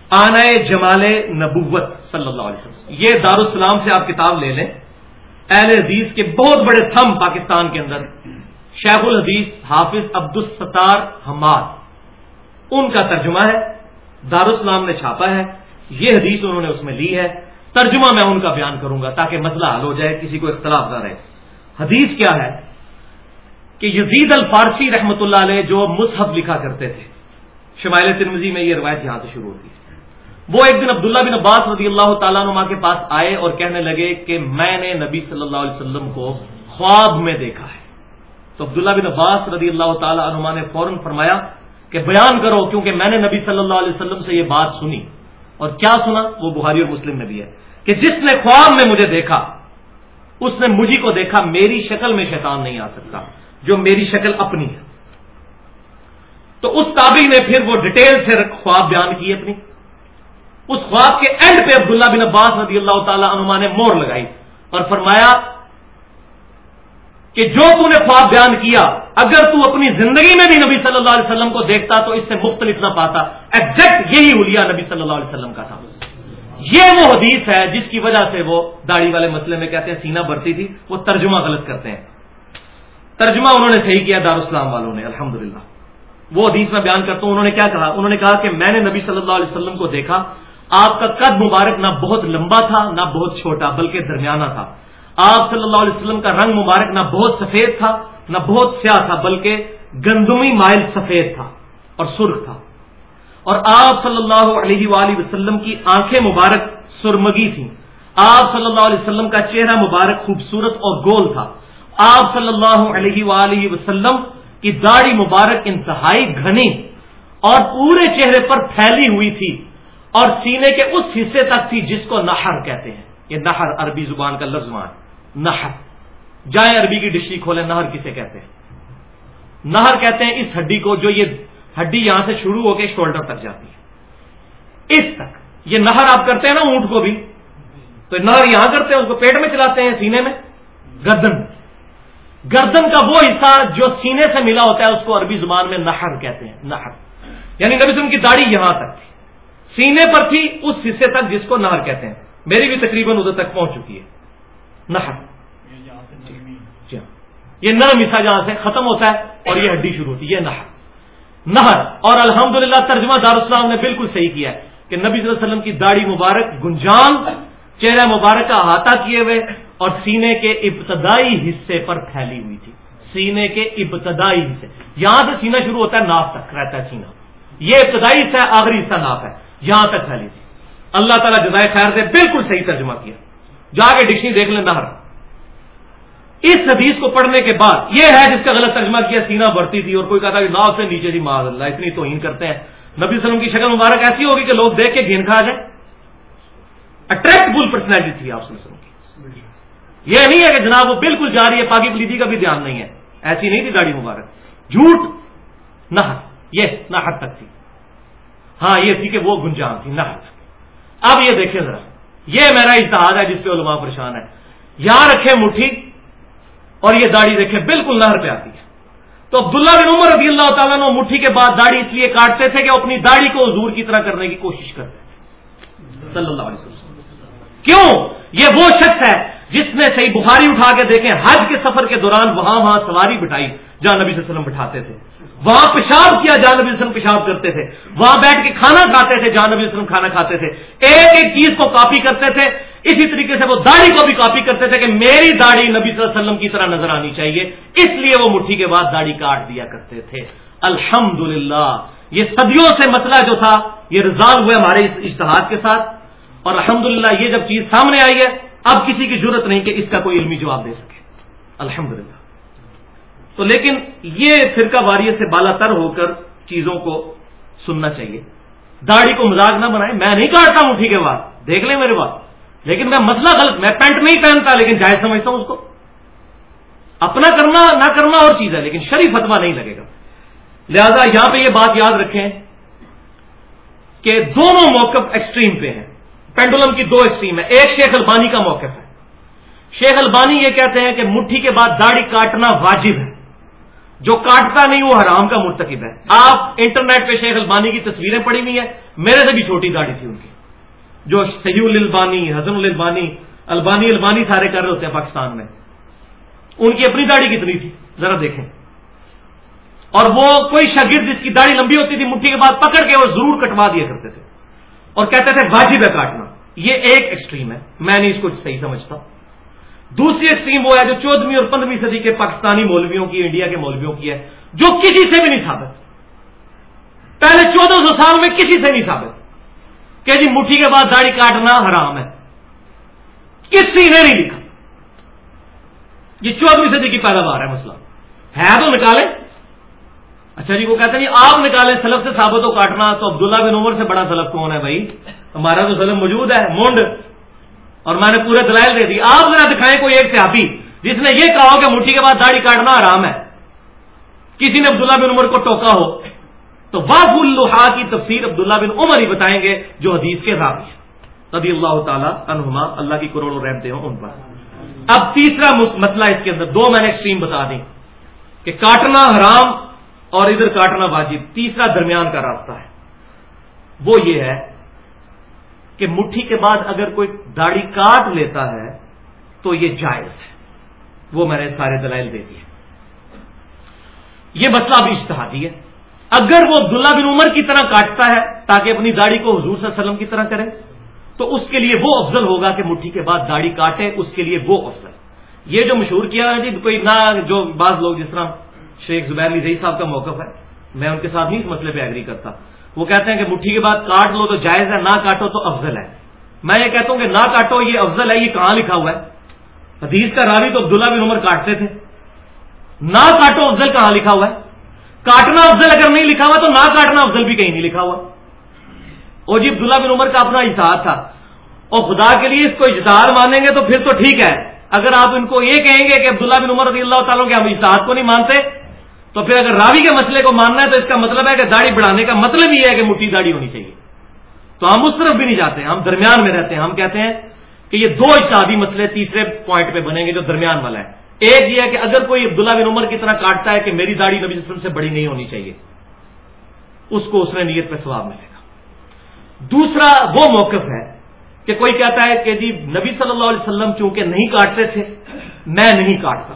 آنا جمال نبوت صلی اللہ علیہ وسلم۔ یہ دارالسلام سے آپ کتاب لے لیں۔ اہل حدیث کے بہت بڑے تھم پاکستان کے اندر، شیخ الحدیث حافظ عبد الستار حماد۔ ان کا ترجمہ ہے دارالسلام نے چھاپا ہے، یہ حدیث انہوں نے اس میں لی ہے۔ ترجمہ میں ان کا بیان کروں گا تاکہ مسئلہ حل ہو جائے، کسی کو اختلاف نہ رہے۔ حدیث کیا ہے؟ کہ یزید الفارسی رحمت اللہ علیہ جو مصحف لکھا کرتے تھے، شمائل ترمزی میں یہ روایت یہاں سے شروع ہوتی ہے۔ وہ ایک دن عبداللہ بن عباس رضی اللہ تعالیٰ نما کے پاس آئے اور کہنے لگے کہ میں نے نبی صلی اللہ علیہ وسلم کو خواب میں دیکھا ہے۔ تو عبداللہ بن عباس رضی اللہ تعالیٰ عنما نے فوراً فرمایا کہ بیان کرو کیونکہ میں نے نبی صلی اللہ علیہ وسلم سے یہ بات سنی۔ اور کیا سنا؟ وہ بہاری اور مسلم میں بھی ہے کہ جس نے خواب میں مجھے دیکھا، اس نے مجھے کو دیکھا، میری شکل میں شیطان نہیں آ سکتا، جو میری شکل اپنی ہے۔ تو اس تابی نے پھر وہ ڈیٹیل سے خواب بیان کی اپنی۔ اس خواب کے اینڈ پہ عبداللہ بن عباس رضی اللہ تعالی عنما نے مور لگائی اور فرمایا کہ جو تو نے خواب بیان کیا، اگر تو اپنی زندگی میں بھی نبی صلی اللہ علیہ وسلم کو دیکھتا تو اس سے مختلف نہ پاتا۔ ایگزیکٹ یہی ہولیا نبی صلی اللہ علیہ وسلم کا تھا۔ یہ وہ حدیث ہے جس کی وجہ سے وہ داڑھی والے مسئلے میں کہتے ہیں سینہ بھرتی تھی، وہ ترجمہ غلط کرتے ہیں۔ ترجمہ انہوں نے صحیح کیا دارالسلام والوں نے الحمد وہ حدیث میں بیان کرتا ہوں، انہوں نے کیا کہا؟ انہوں نے کہا کہ میں نے نبی صلی اللہ علیہ وسلم کو دیکھا آپ کا قد مبارک نہ بہت لمبا تھا، نہ بہت چھوٹا، بلکہ درمیانہ تھا۔ آپ صلی اللہ علیہ وسلم کا رنگ مبارک نہ بہت سفید تھا، نہ بہت سیاہ تھا، بلکہ گندمی مائل سفید تھا اور سرخ تھا۔ اور آپ صلی اللہ علیہ وآلہ وسلم کی آنکھیں مبارک سرمگی تھیں۔ آپ صلی اللہ علیہ وسلم کا چہرہ مبارک خوبصورت اور گول تھا۔ آپ صلی اللہ علیہ وآلہ وسلم کی داڑھی مبارک انتہائی گھنی اور پورے چہرے پر پھیلی ہوئی تھی۔ اور سینے کے اس حصے تک تھی جس کو نہر کہتے ہیں۔ یہ نہر عربی زبان کا لفظ مان۔ نہر جائیں عربی کی ڈشی کھولیں نہر کسے کہتے ہیں؟ نہر کہتے ہیں اس ہڈی کو جو یہ ہڈی یہاں سے شروع ہو کے شولڈر تک جاتی ہے۔ اس تک۔ یہ نہر آپ کرتے ہیں نا اونٹ کو بھی۔ تو نہر یہاں کرتے ہیں اس کو پیٹ میں چلاتے ہیں، سینے میں؟ گردن۔ گردن کا وہ حصہ جو سینے سے ملا ہوتا ہے، اس کو عربی زبان میں نہر کہتے ہیں۔ نہر یعنی نبی تم کی داڑھی یہاں تک تھی۔ سینے پر تھی اس حصے تک جس کو نہر کہتے ہیں۔ میری بھی تقریباً ادھر تک پہنچ چکی ہے۔ نہر۔ جی۔ ہاں۔ یہ نرم حصہ جہاں سے ختم ہوتا ہے اور یہ ہڈی شروع ہوتی ہے۔ یہ نہر۔ نہر۔ اور الحمدللہ ترجمہ دارالسلام نے بالکل صحیح کیا ہے کہ نبی صلی اللہ علیہ وسلم کی داڑھی مبارک گنجان چہرہ مبارک کا احاطہ کیے ہوئے اور سینے کے ابتدائی حصے پر پھیلی ہوئی تھی۔ سینے کے ابتدائی حصے۔ یہاں سے سینہ شروع ہوتا ہے ناف تک رہتا ہے سینہ۔ یہ ابتدائی حصہ ہے آخری حصہ ناف ہے۔ یہاں تک پھیلی تھی۔ اللہ تعالیٰ جزائے خیر سے بالکل صحیح ترجمہ کیا۔ جا کے ڈکشنری دیکھ لیں نہر اس حدیث کو پڑھنے کے بعد یہ ہے جس کا غلط ترجمہ کیا، سینہ بڑھتی تھی اور کوئی کہتا کہ ناف سے نیچے جی معاذ اللہ، اتنی توہین کرتے ہیں۔ نبی وسلم کی شکل مبارک ایسی ہوگی کہ لوگ دیکھ کے گھین کھا جائیں۔ اٹریکٹبل پرسنالٹی تھی آپ وسلم کی۔ یہ نہیں ہے کہ جناب وہ بالکل جا رہی ہے، پاکی پلیدی کا بھی دھیان نہیں ہے۔ ایسی نہیں تھی داڑھی مبارک۔ جھوٹ نہ یہ نہ حد تک تھی۔ ہاں یہ تھی کہ وہ گنجان تھی نہ اب یہ دیکھیں ذرا۔ یہ میرا اتحاد ہے جس پہ علماء پریشان ہے یہاں رکھے مٹھی اور یہ داڑھی دیکھیں، بالکل نہر پہ آتی ہے۔ تو عبداللہ بن عمر رضی اللہ تعالیٰ نے مٹھی کے بعد داڑھی اس لیے کاٹتے تھے کہ اپنی داڑھی کو حضور کی طرح کرنے کی کوشش کرتے تھے۔ صلی اللہ علیہ وسلم۔ کیوں؟ یہ وہ شخص ہے جس نے صحیح بخاری اٹھا کے دیکھیں، حج کے سفر کے دوران وہاں وہاں سواری بٹھائی جہاں نبی صلی اللہ علیہ وسلم بٹھاتے تھے۔ وہاں پیشاب کیا جان نبی وسلم پیشاب کرتے تھے۔ وہاں بیٹھ کے کھانا کھاتے تھے جان نبی وسلم کھانا کھاتے تھے۔ ایک ایک چیز کو کاپی کرتے تھے۔ اسی طریقے سے وہ داڑھی کو بھی کاپی کرتے تھے کہ میری داڑھی نبی صلی اللہ علیہ وسلم کی طرح نظر آنی چاہیے۔ اس لیے وہ مٹھی کے بعد داڑھی کاٹ دیا کرتے تھے۔ الحمد یہ صدیوں سے مسئلہ جو تھا، یہ رزال ہوئے ہمارے اس اشتہار کے ساتھ۔ اور الحمد یہ جب چیز سامنے آئی ہے، اب کسی کی ضرورت نہیں کہ اس کا کوئی علمی جواب دے سکے۔ الحمد تو لیکن یہ فرقہ واریت سے بالا تر ہو کر چیزوں کو سننا چاہیے۔ داڑھی کو مزاق نہ بنائے میں نہیں کاٹتا ہوں، ٹھیک ہے بات دیکھ لیں میرے بات لیکن میں مسئلہ غلط، میں پینٹ نہیں پہنتا، لیکن جائز سمجھتا ہوں اس کو۔ اپنا کرنا، نہ کرنا اور چیز ہے، لیکن شریف فتوا نہیں لگے گا۔ لہذا یہاں پہ یہ بات یاد رکھیں کہ دونوں موقف ایکسٹریم پہ ہیں۔ پینڈولم کی دو ایکسٹریم ہے ایک شیخ البانی کا موقف ہے۔ شیخ البانی یہ کہتے ہیں کہ مٹھی کے بعد داڑھی کاٹنا واجب ہے۔ جو کاٹتا نہیں وہ حرام کا مرتکب ہے۔ آپ انٹرنیٹ پہ شیخ البانی کی تصویریں پڑی ہوئی ہیں۔ میرے سے بھی چھوٹی داڑھی تھی ان کی۔ جو سید البانی حضم البانی البانی البانی سارے کر رہے ہوتے ہیں پاکستان میں۔ ان کی اپنی داڑھی کتنی تھی؟ ذرا دیکھیں۔ اور وہ کوئی شاگرد جس کی داڑھی لمبی ہوتی تھی، مٹھی کے بعد پکڑ کے وہ ضرور کٹوا دیا کرتے تھے۔ اور کہتے تھے، واجب ہے کاٹنا۔ یہ ایک ایکسٹریم ہے۔ میں نہیں اس کو صحیح سمجھتا۔ دوسری ایکسٹریم وہ ہے جو چودہویں اور پندرہویں صدی کے پاکستانی مولویوں کی، انڈیا کے مولویوں کی ہے، جو کسی سے بھی نہیں ثابت۔ پہلے چودہ سو سال میں کسی سے نہیں ثابت۔ کہ جی مٹھی کے بعد داڑھی کاٹنا حرام ہے۔ کسی نے نہیں لکھا۔ یہ چودہویں صدی کی پیداوار ہے مسئلہ۔ ہے تو نکالے۔ اچھا جی وہ کہتے ہیں جی آپ نکالیں سلف سے ثابت ہو کاٹنا تو عبداللہ بن عمر سے بڑا سلف کون ہے بھائی؟ ہمارا تو سلف موجود ہے، مونڈ۔ اور میں نے پورے دلائل دے دی۔ آپ ذرا دکھائیں کوئی ایک صحابی جس نے یہ کہا کہ مٹھی کے بعد داڑھی کاٹنا آرام ہے۔ کسی نے عبداللہ بن عمر کو ٹوکا ہو۔ تو واف الحا کی تفسیر عبداللہ بن عمر ہی بتائیں گے جو حدیث کے راوی ہیں۔ رضی اللہ تعالیٰ عنہما، اللہ کی کروڑوں رحمتے ہوں ان پر۔ اب تیسرا مسئلہ اس کے اندر، دو میں نے ایکسٹریم بتا دی کہ کاٹنا حرام اور ادھر کاٹنا واجب، تیسرا درمیان کا راستہ ہے۔ وہ یہ ہے کہ مٹھی کے بعد اگر کوئی داڑھی کاٹ لیتا ہے تو یہ جائز ہے۔ وہ میں نے سارے دلائل دے دیے۔ یہ مسئلہ بھی اشتہادی ہے۔ اگر وہ عبداللہ بن عمر کی طرح کاٹتا ہے تاکہ اپنی داڑھی کو حضور صلی اللہ علیہ وسلم کی طرح کرے، تو اس کے لیے وہ افضل ہوگا کہ مٹھی کے بعد داڑھی کاٹے، اس کے لیے وہ افضل۔ یہ جو مشہور کیا ہے جی کوئی نہ جو بعض لوگ جس طرح شیخ زبیر علی صاحب کا موقف ہے، میں ان کے ساتھ نہیں اس مسئلے پہ ایگری کرتا۔ وہ کہتے ہیں کہ مٹھی کے بعد کاٹ لو تو جائز ہے، نہ کاٹو تو افضل ہے۔ میں یہ کہتا ہوں کہ نہ کاٹو، یہ افضل ہے، یہ کہاں لکھا ہوا ہے؟ حدیث کا راوی تو عبداللہ بن عمر کاٹتے تھے۔ نہ کاٹو افضل کہاں لکھا ہوا ہے؟ کاٹنا افضل اگر نہیں لکھا ہوا تو نہ کاٹنا افضل بھی کہیں نہیں لکھا ہوا۔ وہ جی عبداللہ بن عمر کا اپنا اشتہار تھا۔ اور خدا کے لیے اس کو اشتہار مانیں گے تو پھر تو ٹھیک ہے۔ اگر آپ ان کو یہ کہیں گے کہ عبداللہ بن عمر رضی اللہ تعالیٰ کے ہم اشتہار کو نہیں مانتے تو پھر اگر راوی کے مسئلے کو ماننا ہے تو اس کا مطلب ہے کہ داڑھی بڑھانے کا مطلب یہ ہے کہ مٹھی داڑھی ہونی چاہیے۔ تو ہم اس طرف بھی نہیں جاتے، ہم درمیان میں رہتے ہیں۔ ہم کہتے ہیں کہ یہ دو اشتہادی مسئلے تیسرے پوائنٹ پہ بنیں گے جو درمیان والا ہے۔ ایک یہ ہے کہ اگر کوئی عبداللہ بن عمر کی طرح کاٹتا ہے کہ میری داڑھی نبی وسلم سے بڑی نہیں ہونی چاہیے، اس کو اس نے نیت پہ ثواب ملے گا۔ دوسرا وہ موقف ہے کہ کوئی کہتا ہے کہ جی نبی صلی اللہ علیہ وسلم چونکہ نہیں کاٹتے تھے، میں نہیں کاٹتا۔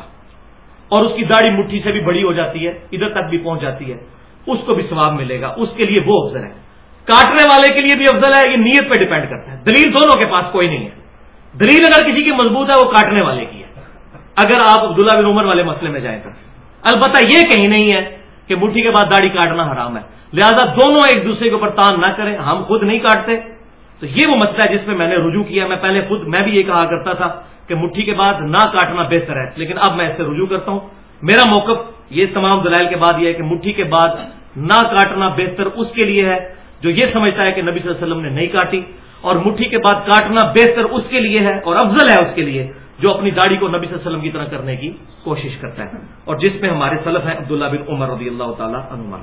اور اس کی داڑھی مٹھی سے بھی بڑی ہو جاتی ہے، ادھر تک بھی پہنچ جاتی ہے۔ اس کو بھی ثواب ملے گا۔ اس کے لیے وہ افضل ہے۔ کاٹنے والے کے لیے بھی افضل ہے، یہ نیت پہ ڈپینڈ کرتا ہے۔ دلیل دونوں کے پاس کوئی نہیں ہے۔ دلیل اگر کسی کی مضبوط ہے، وہ کاٹنے والے کی ہے۔ اگر آپ عبداللہ بن عمر والے مسئلے میں جائیں تو۔ البتہ یہ کہیں نہیں ہے کہ مٹھی کے بعد داڑھی کاٹنا حرام ہے۔ لہذا دونوں ایک دوسرے کے اوپر تان نہ کریں۔ ہم خود نہیں کاٹتے۔ تو یہ وہ مسئلہ ہے جس میں میں نے رجوع کیا۔ میں پہلے خود، میں بھی یہ کہا کرتا تھا کہ مٹھی کے بعد نہ کاٹنا بہتر ہے۔ لیکن اب میں اس سے رجوع کرتا ہوں۔ میرا موقف یہ تمام دلائل کے بعد یہ ہے کہ مٹھی کے بعد نہ کاٹنا بہتر اس کے لیے ہے جو یہ سمجھتا ہے کہ نبی صلی اللہ علیہ وسلم نے نہیں کاٹی۔ اور مٹھی کے بعد کاٹنا بہتر اس کے لیے ہے اور افضل ہے اس کے لیے جو اپنی داڑھی کو نبی صلی اللہ علیہ وسلم کی طرح کرنے کی کوشش کرتا ہے۔ اور جس میں ہمارے سلف ہیں عبداللہ بن عمر رضی اللہ تعالیٰ عنہ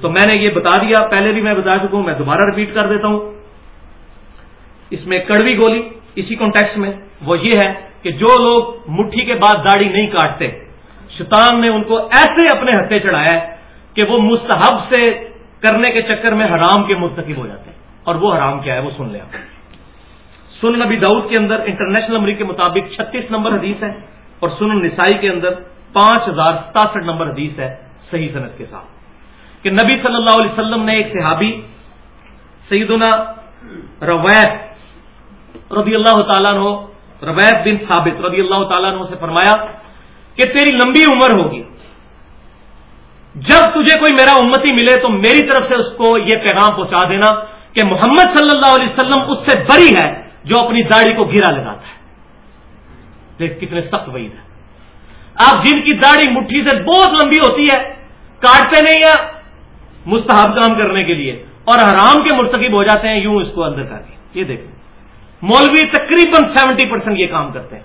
تو میں نے یہ بتا دیا، پہلے بھی میں بتا چکا ہوں، میں دوبارہ رپیٹ کر دیتا ہوں۔ اس میں کڑوی گولی اسی کانٹیکس میں وہ یہ ہے کہ جو لوگ مٹھی کے بعد داڑھی نہیں کاٹتے، شیطان نے ان کو ایسے اپنے ہتھے چڑھایا ہے کہ وہ مستحب سے کرنے کے چکر میں حرام کے مرتکب ہو جاتے ہیں۔ اور وہ حرام کیا ہے؟ وہ سن لیا۔ سن نبی داؤد کے اندر انٹرنیشنل نمبر کے مطابق چھتیس نمبر حدیث ہے اور سن نسائی کے اندر پانچ ہزار ستاسٹھ نمبر حدیث ہے صحیح صنعت کے ساتھ۔ کہ نبی صلی اللہ علیہ وسلم نے ایک صحابی، سیدنا رویت رضی اللہ تعالیٰ عنہ رویت بن ثابت رضی اللہ تعالیٰ عنہ سے فرمایا کہ تیری لمبی عمر ہوگی۔ جب تجھے کوئی میرا امتی ملے تو میری طرف سے اس کو یہ پیغام پہنچا دینا کہ محمد صلی اللہ علیہ وسلم اس سے بری ہے جو اپنی داڑھی کو گرا لگاتا ہے۔ دیکھ کتنے سخت وعید ہے۔ آپ جن کی داڑھی مٹھی سے بہت لمبی ہوتی ہے، کاٹتے نہیں ہیں مستحب کام کرنے کے لیے اور حرام کے مرتکب ہو جاتے ہیں، یوں اس کو اندر کر کے یہ دیکھیں مولوی تقریباً سیونٹی پرسینٹ یہ کام کرتے ہیں۔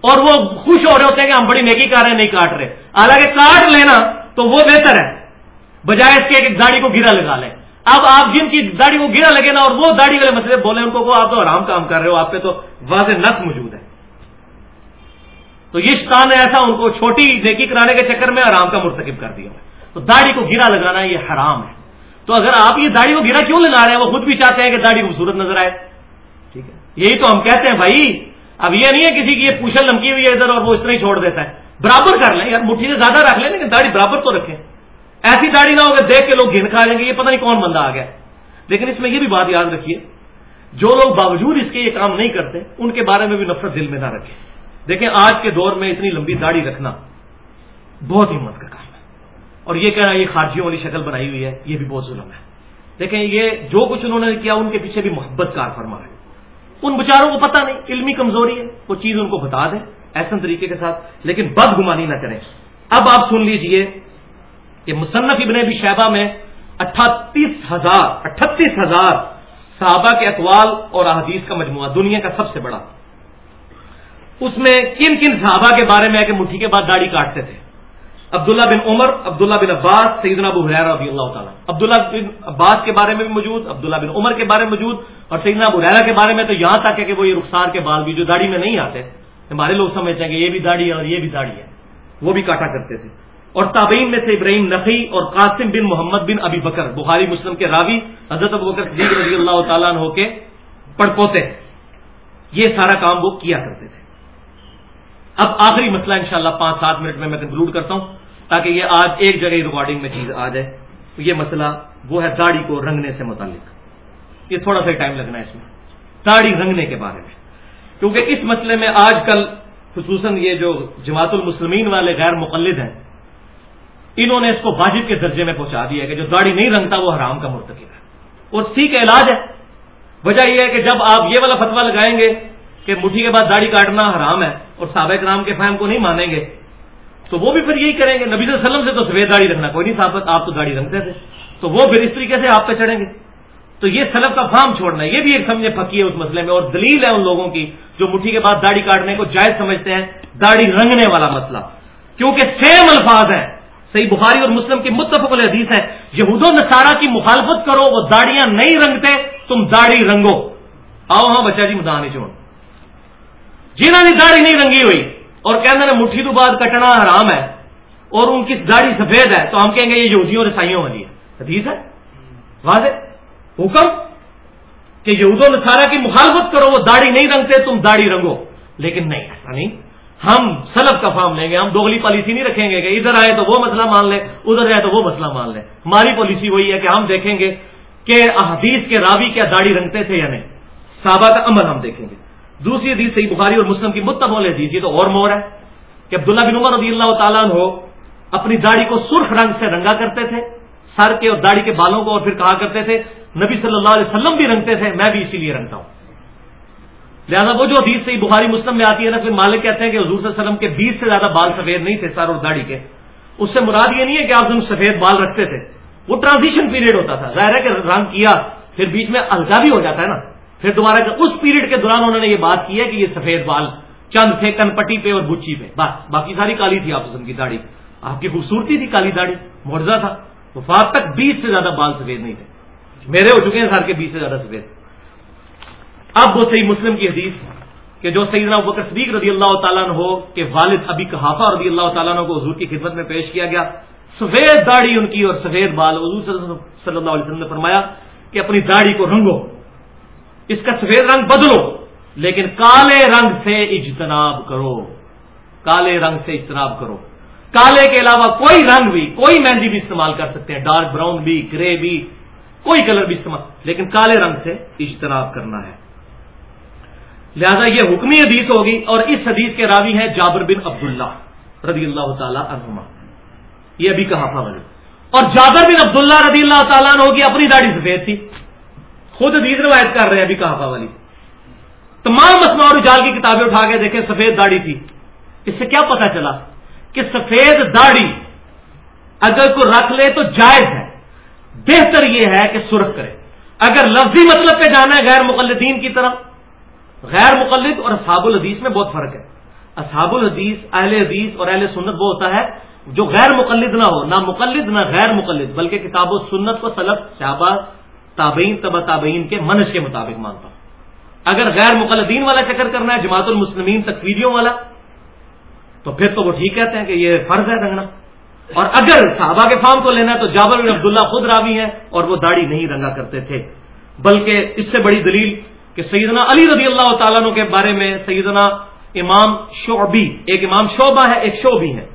اور وہ خوش ہو رہے ہوتے ہیں کہ ہم بڑی نیکی کر رہے ہیں، نہیں کاٹ رہے۔ حالانکہ کاٹ لینا تو وہ بہتر ہے۔ بجائے اس کے ایک داڑھی کو گرا لگا لیں۔ اب آپ جن کی داڑھی کو گرا لگے نا اور وہ داڑھی والے مسئلے بولے، ان کو وہ آپ تو آرام کام کر رہے ہو، آپ پہ تو واضح نس موجود ہے۔ تو یہ شان ایسا ان کو چھوٹی نیکی کرانے کے چکر میں آرام کا مرتکب کر دیا۔ تو داڑھی کو گرا لگانا یہ حرام ہے۔ تو اگر آپ یہ داڑھی کو گرا کیوں لگا رہے ہیں؟ وہ خود بھی چاہتے ہیں کہ داڑھی خوبصورت نظر آئے۔ یہی تو ہم کہتے ہیں بھائی، اب یہ نہیں ہے کسی کی یہ پوچھل لمکی ہوئی ہے ادھر اور وہ اس طرح ہی چھوڑ دیتا ہے۔ برابر کر لیں، یار، مٹھی سے زیادہ رکھ لیں، لیکن داڑھی برابر تو رکھیں۔ ایسی داڑھی نہ ہوگا دیکھ کے لوگ گھن کھا لیں گے، یہ پتہ نہیں کون بندہ آ گیا۔ لیکن اس میں یہ بھی بات یاد رکھیے، جو لوگ باوجود اس کے یہ کام نہیں کرتے، ان کے بارے میں بھی نفرت دل میں نہ رکھیں۔ دیکھیں، آج کے دور میں اتنی لمبی داڑھی رکھنا بہت ہمت کا کام ہے۔ اور یہ کہنا، یہ خارجیوں والی شکل بنائی ہوئی ہے، یہ بھی بہت ظلم ہے۔ دیکھیں، یہ جو کچھ انہوں نے کیا، ان کے پیچھے بھی محبت کار فرما ہے ان بچاروں کو پتہ نہیں، علمی کمزوری ہے، وہ چیز ان کو بتا دیں ایسے طریقے کے ساتھ، لیکن بد گمانی نہ کریں۔ اب آپ سن لیجیے کہ مصنف ابن بھی شہبہ میں اٹھتیس ہزار اٹھتیس ہزار صحابہ کے اقوال اور احادیث کا مجموعہ، دنیا کا سب سے بڑا۔ اس میں کن کن صحابہ کے بارے میں ہے کہ مٹھی کے بعد داڑھی کاٹتے تھے؟ عبداللہ بن عمر، عبداللہ بن عباس، سیدنا ابو حرا رضی اللہ تعالیٰ عبداللہ بن عباس کے بارے میں بھی موجود، عبداللہ بن عمر کے بارے میں موجود، اور سیدنا ابو حرا کے بارے میں تو یہاں تک ہے کہ وہ یہ رخسار کے بال بھی جو داڑھی میں نہیں آتے، ہمارے لوگ سمجھتے ہیں کہ یہ بھی داڑھی ہے اور یہ بھی داڑھی ہے۔ وہ بھی کاٹا کرتے تھے۔ اور تابعین میں سے ابراہیم نقی اور قاسم بن محمد بن ابی بکر، بخاری مسلم کے راوی، حضرت ابو بکر صدیق رضی اللہ تعالیٰ ہو کے پڑپوتے۔ یہ سارا کام وہ کیا کرتے تھے۔ اب آخری مسئلہ انشاءاللہ پانچ سات منٹ میں میں کنکلوڈ کرتا ہوں۔ تاکہ یہ آج ایک جگہ ریکارڈنگ میں چیز آ جائے۔ تو یہ مسئلہ وہ ہے داڑھی کو رنگنے سے متعلق۔ یہ تھوڑا سا ٹائم لگنا ہے اس میں۔ داڑھی رنگنے کے بارے میں۔ کیونکہ اس مسئلے میں آج کل خصوصاً یہ جو جماعت المسلمین والے غیر مقلد ہیں، انہوں نے اس کو واجب کے درجے میں پہنچا دیا کہ جو داڑھی نہیں رنگتا وہ حرام کا مرتکب ہے۔ اور سی کا علاج ہے۔ وجہ یہ ہے کہ جب آپ یہ والا فتوا لگائیں گے کہ مٹھی کے بعد داڑھی کاٹنا حرام ہے اور سابق رام کے فہم کو نہیں مانیں گے تو وہ بھی پھر یہی کریں گے، نبی صلی اللہ علیہ وسلم سے تو سفید داڑھی رکھنا، کوئی نہیں ثابت آپ تو داڑھی رکھتے تھے تو وہ پھر اس طریقے سے آپ پہ چڑھیں گے۔ تو یہ سلب کا فارم چھوڑنا ہے یہ بھی ایک سمجھے پکی ہے اس مسئلے میں، اور دلیل ہے ان لوگوں کی جو مٹھی کے بعد داڑھی کاٹنے کو جائز سمجھتے ہیں، داڑھی رنگنے والا مسئلہ۔ کیونکہ سیم الفاظ ہیں، صحیح بخاری اور مسلم کی متفق الحدیث ہے یہود و نصارہ کی مخالفت کرو، وہ داڑیاں نہیں رنگتے، تم داڑھی رنگو۔ آؤ ہاں بچہ جی مداح چھوڑ۔ جنہوں نے داڑھی نہیں رنگی ہوئی اور کہنا مٹھی تو بعد کٹنا حرام ہے اور ان کی داڑھی سفید ہے تو ہم کہیں گے یہ یہودیوں اور عیسائیوں والی ہے۔ حدیث ہے؟ واضح؟ حکم؟ کہ یہود و نصارہ کی مخالفت کرو، وہ داڑھی نہیں رنگتے، تم داڑھی رنگو۔ لیکن نہیں، ایسا نہیں۔ ہم سلب کا فارم لیں گے، ہم دوگلی پالیسی نہیں رکھیں گے کہ ادھر آئے تو وہ مسئلہ مان لیں ادھر آئے تو وہ مسئلہ مان لیں ہماری پالیسی وہی ہے کہ ہم دیکھیں گے کہ احادیث کے راوی کیا داڑھی رنگتے تھے یا نہیں۔ صحابہ کا عمل ہم دیکھیں گے۔ دوسری حدیث صحیح بخاری اور مسلم کی متبول حدیث، یہ تو اور مور ہے کہ عبداللہ بن عمر رضی اللہ تعالیٰ ہو اپنی داڑھی کو سرخ رنگ سے رنگا کرتے تھے، سر کے اور داڑھی کے بالوں کو اور پھر کہا کرتے تھے، نبی صلی اللہ علیہ وسلم بھی رنگتے تھے، میں بھی اسی لیے رنگتا ہوں۔ لہٰذا وہ جو حدیث سے بخاری مسلم میں آتی ہے نا، پھر مالک کہتے ہیں کہ حضور صلی اللہ علیہ وسلم کے بیس سے زیادہ بال سفید نہیں تھے، سر اور داڑھی کے۔ اس سے مراد یہ نہیں ہے کہ آپ دن سفید بال رکھتے تھے، وہ ٹرانزیشن پیریڈ ہوتا تھا۔ ظاہر ہے کہ رنگ کیا، پھر بیچ میں الگا بھی ہو جاتا ہے نا۔ پھر دوبارہ اس پیریڈ کے دوران انہوں نے یہ بات کی ہے کہ یہ سفید بال چند تھے کن پٹی پہ اور بچی پہ۔ بس، باقی ساری کالی تھی آپ کی داڑھی۔ آپ کی خوبصورتی تھی کالی داڑھی مرزا تھا۔ وفات تک بیس سے زیادہ بال سفید نہیں تھے۔ میرے ہو چکے ہیں سر کے بیس سے زیادہ سفید۔ اب وہ صحیح مسلم کی حدیث کہ جو سیدنا بکر صدیق رضی اللہ تعالیٰ ہو کہ والد ابھی کہافہ رضی اللہ تعالیٰ کو حضور کی خدمت میں پیش کیا گیا۔ سفید داڑھی ان کی اور سفید بال۔ حضور صلی اللہ علیہ وسلم نے فرمایا کہ اپنی داڑھی کو رنگو۔ اس کا سفید رنگ بدلو، لیکن کالے رنگ سے اجتناب کرو۔ کالے رنگ سے اجتناب کرو۔ کالے کے علاوہ کوئی رنگ بھی، کوئی مہندی بھی استعمال کر سکتے ہیں۔ ڈارک براؤن بھی، گرے بھی، کوئی کلر بھی استعمال۔ لیکن کالے رنگ سے اجتناب کرنا ہے۔ لہذا یہ حکمی حدیث ہوگی اور اس حدیث کے راوی ہیں جابر بن عبداللہ رضی اللہ تعالی عنہما۔ یہ ابھی کہا تھا اور جابر بن عبداللہ رضی اللہ تعالیٰ عنہ کی اپنی داڑھی سفید تھی۔ خود حدیث روایت کر رہے ہیں ابھی کہا والی۔ تمام مسما اور جال کی کتابیں اٹھا کے دیکھیں، سفید داڑھی تھی۔ اس سے کیا پتا چلا کہ سفید داڑھی اگر کوئی رکھ لے تو جائز ہے۔ بہتر یہ ہے کہ سرخ کرے۔ اگر لفظی مطلب پہ جانا ہے غیر مقلدین کی طرف غیر مقلد اور اصحاب الحدیث میں بہت فرق ہے۔ اصحاب الحدیث، اہل حدیث اور اہل سنت وہ ہوتا ہے جو غیر مقلد نہ ہو، نہ مقلد نہ غیر مقلد، بلکہ کتاب و سنت کو سلب صحابہ تابعین تبا تابعین کے منش کے مطابق مانتا ہوں۔ اگر غیر مقلدین والا چکر کرنا ہے، جماعت المسلمین تکفیریوں والا، تو پھر تو وہ ٹھیک کہتے ہیں کہ یہ فرض ہے رنگنا۔ اور اگر صحابہ کے فارم کو لینا ہے، تو جابر بن عبداللہ خود راوی ہیں اور وہ داڑھی نہیں رنگا کرتے تھے۔ بلکہ اس سے بڑی دلیل کہ سیدنا علی رضی اللہ تعالیٰ کے بارے میں سیدنا امام شعبی، ایک امام شعبہ ہے، ایک شعبی ہے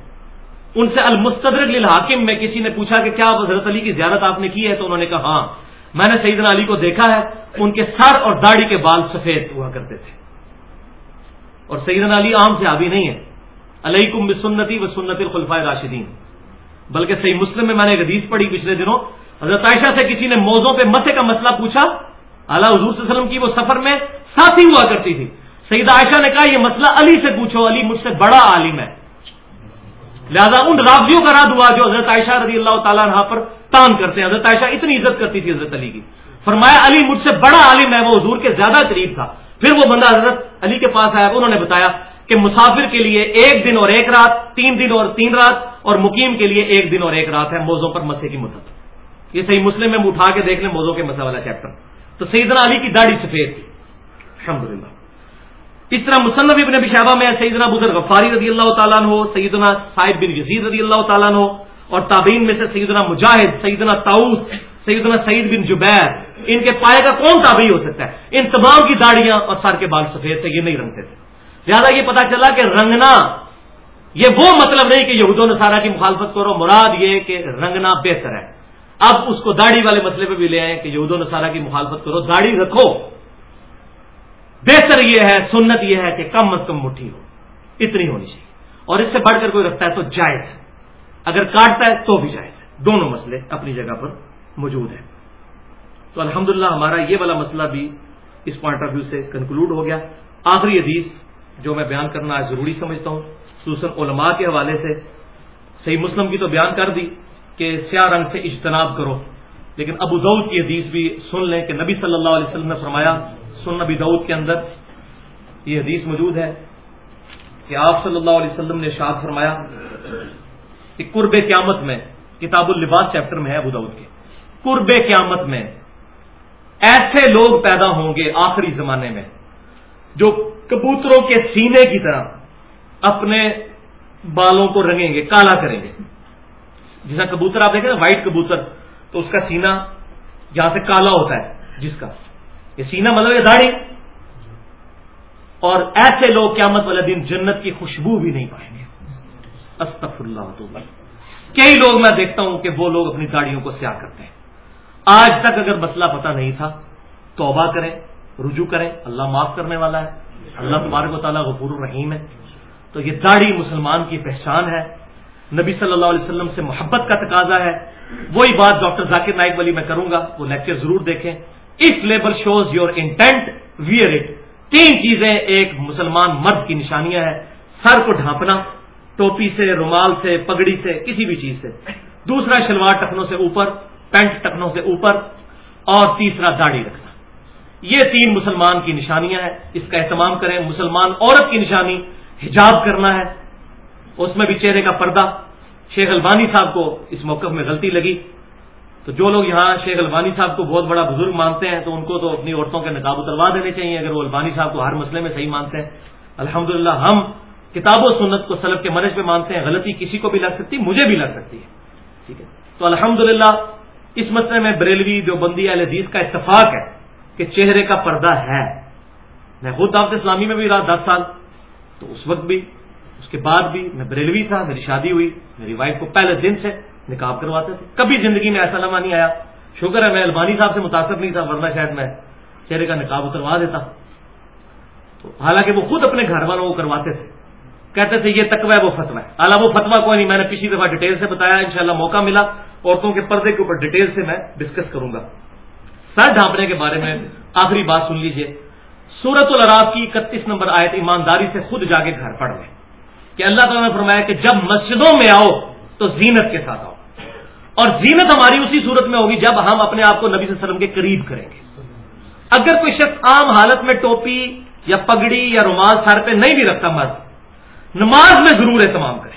ان سے المستدرک للحاکم میں کسی نے پوچھا کہ کیا حضرت علی کی زیارت آپ نے کی ہے؟ تو انہوں نے کہا ہاں میں نے سیدنا علی کو دیکھا ہے، ان کے سر اور داڑھی کے بال سفید ہوا کرتے تھے۔ اور سیدنا علی عام سے آبی نہیں ہے علیہ کم بسنتی و سنت الخلفۂ راشدین بلکہ صحیح مسلم میں میں نے ایک حدیث پڑھی پچھلے دنوں۔ حضرت عائشہ سے کسی نے موزوں پہ مسے کا مسئلہ پوچھا، اعلیٰ حضور صلی اللہ علیہ وسلم کی وہ سفر میں ساتھی ہوا کرتی تھی۔ سیدہ عائشہ نے کہا، یہ مسئلہ علی سے پوچھو، علی مجھ سے بڑا عالم ہے۔ لہذا ان راویوں کا رد ہوا جو حضرت عائشہ رضی اللہ تعالیٰ عنہ پر تان کرتے ہیں۔ حضرت عائشہ اتنی عزت کرتی تھی حضرت علی کی۔ فرمایا، علی مجھ سے بڑا عالم ہے، وہ حضور کے زیادہ قریب تھا۔ پھر وہ بندہ حضرت علی کے پاس آیا، انہوں نے بتایا کہ مسافر کے لیے ایک دن اور ایک رات، تین دن اور تین رات، اور مقیم کے لیے ایک دن اور ایک رات ہے موزوں پر مسے کی مدت۔ یہ صحیح مسلم میں اٹھا کے دیکھ لیں موزوں کے مسا والا چیپٹر تو سیدنا علی کی داڑھی سفید تھی۔ الحمد للہ اس طرح مصنف ابن ابی شہبہ میں سیدنا بزر غفاری رضی اللہ تعالیٰ ہو سیدنا صاحب بن یزید رضی اللہ تعالیٰ ہو اور تابعین میں سے سیدنا مجاہد، سیدنا تاؤس سیدنا سعید بن جبیر، ان کے پائے کا کون تابعی ہو سکتا ہے؟ ان تمام کی داڑیاں اور سر کے بال سفید تھے، یہ نہیں رنگتے تھے۔ لہٰذا یہ پتا چلا کہ رنگنا، یہ وہ مطلب نہیں کہ یہود و نصارہ کی مخالفت کرو، مراد یہ کہ رنگنا بہتر ہے۔ اب اس کو داڑھی والے مسئلے پہ بھی لے آئے کہ یہود و نصارہ کی مخالفت کرو، داڑھی رکھو۔ بہتر یہ ہے، سنت یہ ہے کہ کم از کم مٹھی ہو۔ اتنی ہونی چاہیے۔ اور اس سے بڑھ کر کوئی رکھتا ہے تو جائز ہے۔ اگر کاٹتا ہے تو بھی جائز ہے۔ دونوں مسئلے اپنی جگہ پر موجود ہیں۔ تو الحمدللہ ہمارا یہ والا مسئلہ بھی اس پوائنٹ آف ویو سے کنکلوڈ ہو گیا۔ آخری حدیث جو میں بیان کرنا ضروری سمجھتا ہوں، خصوصاً علماء کے حوالے سے۔ صحیح مسلم کی تو بیان کر دی کہ سیاہ رنگ سے اجتناب کرو۔ لیکن ابو دعود کی حدیث بھی سن لیں کہ نبی صلی اللہ علیہ وسلم نے فرمایا سن نبی دعود کے اندر یہ حدیث موجود ہے کہ آپ صلی اللہ علیہ وسلم نے شاد فرمایا کہ قرب قیامت میں کتاب اللباس چیپٹر میں ہے ابو دعود کے۔ قرب قیامت میں ایسے لوگ پیدا ہوں گے آخری زمانے میں جو کبوتروں کے سینے کی طرح اپنے بالوں کو رنگیں گے، کالا کریں گے۔ جیسا کبوتر آپ دیکھیں نا وائٹ کبوتر، تو اس کا سینا یہاں سے کالا ہوتا ہے، جس کا۔ یہ سینا مطلب یہ داڑھی؟ اور ایسے لوگ قیامت والے دن جنت کی خوشبو بھی نہیں پائیں گے۔ استف اللہ تو کئی لوگ میں دیکھتا ہوں کہ وہ لوگ اپنی داڑیوں کو سیاہ کرتے ہیں۔ آج تک اگر مسئلہ پتہ نہیں تھا، توبہ کریں، رجوع کریں، اللہ معاف کرنے والا ہے۔ اللہ تبارک و تعالیٰ غفور الرحیم ہے۔ تو یہ داڑھی مسلمان کی پہچان ہے۔ نبی صلی اللہ علیہ وسلم سے محبت کا تقاضا ہے۔ وہی بات ڈاکٹر ذاکر نائک والی میں کروں گا، وہ لیکچر ضرور دیکھیں۔ If label shows your intent wear it تین چیزیں ایک مسلمان مرد کی نشانیاں ہیں، سر کو ڈھانپنا، ٹوپی سے، رومال سے، پگڑی سے، کسی بھی چیز سے۔ دوسرا شلوار ٹکنوں سے اوپر، پینٹ ٹکنوں سے اوپر، اور تیسرا داڑھی رکھنا۔ یہ تین مسلمان کی نشانیاں ہیں۔ اس کا اہتمام کریں۔ مسلمان عورت کی نشانی، حجاب کرنا ہے۔ اس میں بھی چہرے کا پردہ۔ شیخ البانی صاحب کو اس موقف میں غلطی لگی۔ تو جو لوگ یہاں شیخ البانی صاحب کو بہت بڑا بزرگ مانتے ہیں تو ان کو تو اپنی عورتوں کے نقاب اتروا دینے چاہیے، اگر وہ البانی صاحب کو ہر مسئلے میں صحیح مانتے ہیں۔ الحمد ہم کتاب و سنت کو سلب کے منج میں مانتے ہیں، غلطی کسی کو بھی لگ سکتی، مجھے بھی لگ سکتی ہے۔ ٹھیک ہے؟ تو الحمد اس مسئلے میں بریلوی جو بندی حدیث کا اتفاق ہے کہ چہرے کا پردہ ہے۔ میں خود دعوت اسلامی میں بھی رہا، دس سال۔ تو اس وقت بھی، اس کے بعد بھی میں بریلوی تھا، میری شادی ہوئی، میری وائف کو پہلے دن سے نکاب کرواتے تھے۔ کبھی زندگی میں ایسا لمحہ نہیں آیا۔ شکر ہے، میں البانی صاحب سے متاثر نہیں تھا، ورنہ شاید میں چہرے کا نکاب اتروا دیتا۔ تو حالانکہ وہ خود اپنے گھر والوں کو کرواتے تھے۔ کہتے تھے، یہ تقوی ہے وہ فتوا ہے۔ اعلیٰ وہ فتوا کوئی نہیں، میں نے پچھلی دفعہ ڈیٹیل سے بتایا، انشاءاللہ موقع ملا۔ عورتوں کے پردے کے اوپر ڈیٹیل سے میں ڈسکس کروں گا۔ سر ڈھانپنے کے بارے میں آخری بات سن لیجیے۔ سورت الراف کی اکتیس نمبر آیت ایمانداری سے خود جا کے گھر پڑھ لیں۔ کہ اللہ تعالیٰ نے فرمایا کہ جب مسجدوں میں آؤ تو زینت کے ساتھ آؤ۔ اور زینت ہماری اسی صورت میں ہوگی جب ہم اپنے آپ کو نبی صلی اللہ علیہ وسلم کے قریب کریں گے۔ اگر کوئی شخص عام حالت میں ٹوپی یا پگڑی یا رومال سر پہ نہیں بھی رکھتا مرد، نماز میں ضرور اہتمام کرے۔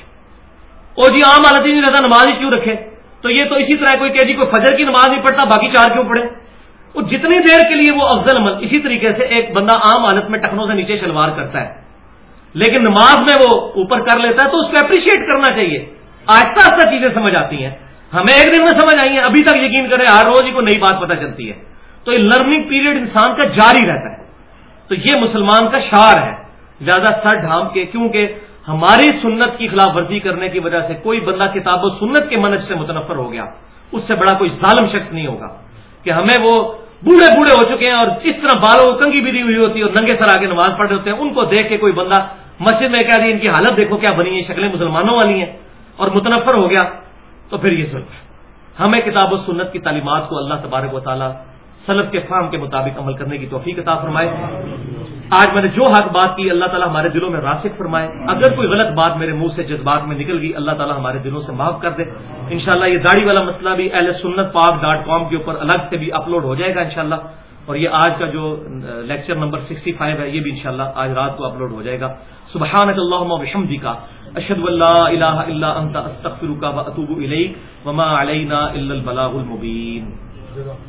اور جی عام حالت ہی نہیں رہتا، نماز ہی کیوں رکھے؟ تو یہ تو اسی طرح کوئی کہ جی کوئی فجر کی نماز نہیں پڑھتا، باقی چار کیوں پڑھے؟ وہ جتنی دیر کے لیے وہ افضل عمل، اسی طریقے سے ایک بندہ عام حالت میں ٹخنوں سے نیچے شلوار کرتا ہے۔ لیکن نماز میں وہ اوپر کر لیتا ہے تو اس کو اپریشیٹ کرنا چاہیے۔ آہستہ آہستہ چیزیں سمجھ آتی ہیں۔ ہمیں ایک دن میں سمجھ آئی ہیں ابھی تک یقین کریں ہر روز ہی کو نئی بات پتہ چلتی ہے۔ تو یہ لرننگ پیریڈ انسان کا جاری رہتا ہے۔ تو یہ مسلمان کا شعر ہے۔ زیادہ سر ڈھام کے، کیونکہ ہماری سنت کی خلاف ورزی کرنے کی وجہ سے کوئی بندہ کتاب و سنت کے منج سے متنفر ہو گیا۔ اس سے بڑا کوئی ظالم شخص نہیں ہوگا۔ کہ ہمیں وہ بوڑھے بوڑھے ہو چکے ہیں اور اس طرح بالوں کو کنگی بھی دی ہوئی ہوتی ہے اور ننگے سر آگے نماز پڑھ رہے ہوتے ہیں۔ ان کو دیکھ کے کوئی بندہ مسجد میں کہہ دی ان کی حالت دیکھو، کیا بنی ہے شکلیں مسلمانوں والی ہیں۔ اور متنفر ہو گیا۔ تو پھر یہ سن ہمیں کتاب و سنت کی تعلیمات کو اللہ تبارک و تعالیٰ سلف کے فام کے مطابق عمل کرنے کی توفیق عطا فرمائے۔ آج میں نے جو حق بات کی، اللہ تعالیٰ ہمارے دلوں میں راسک فرمائے۔ اگر کوئی غلط بات میرے منہ سے جذبات میں نکل گئی، اللہ تعالیٰ ہمارے دلوں سے معاف کر دے۔ انشاءاللہ یہ داڑھی والا مسئلہ بھی اہل سنت پاک ڈاٹ کام کے اوپر الگ سے بھی اپلوڈ ہو جائے گا انشاءاللہ۔ اور یہ آج کا جو لیکچر نمبر سکسٹی فائیو ہے، یہ بھی انشاءاللہ آج رات کو اپلوڈ ہو جائے گا۔ سبحان اللہ وحمدی کا اشد اللہ الہ الا انت استغفرک و اتوب الیک وما علینا الا البلاغ المبین۔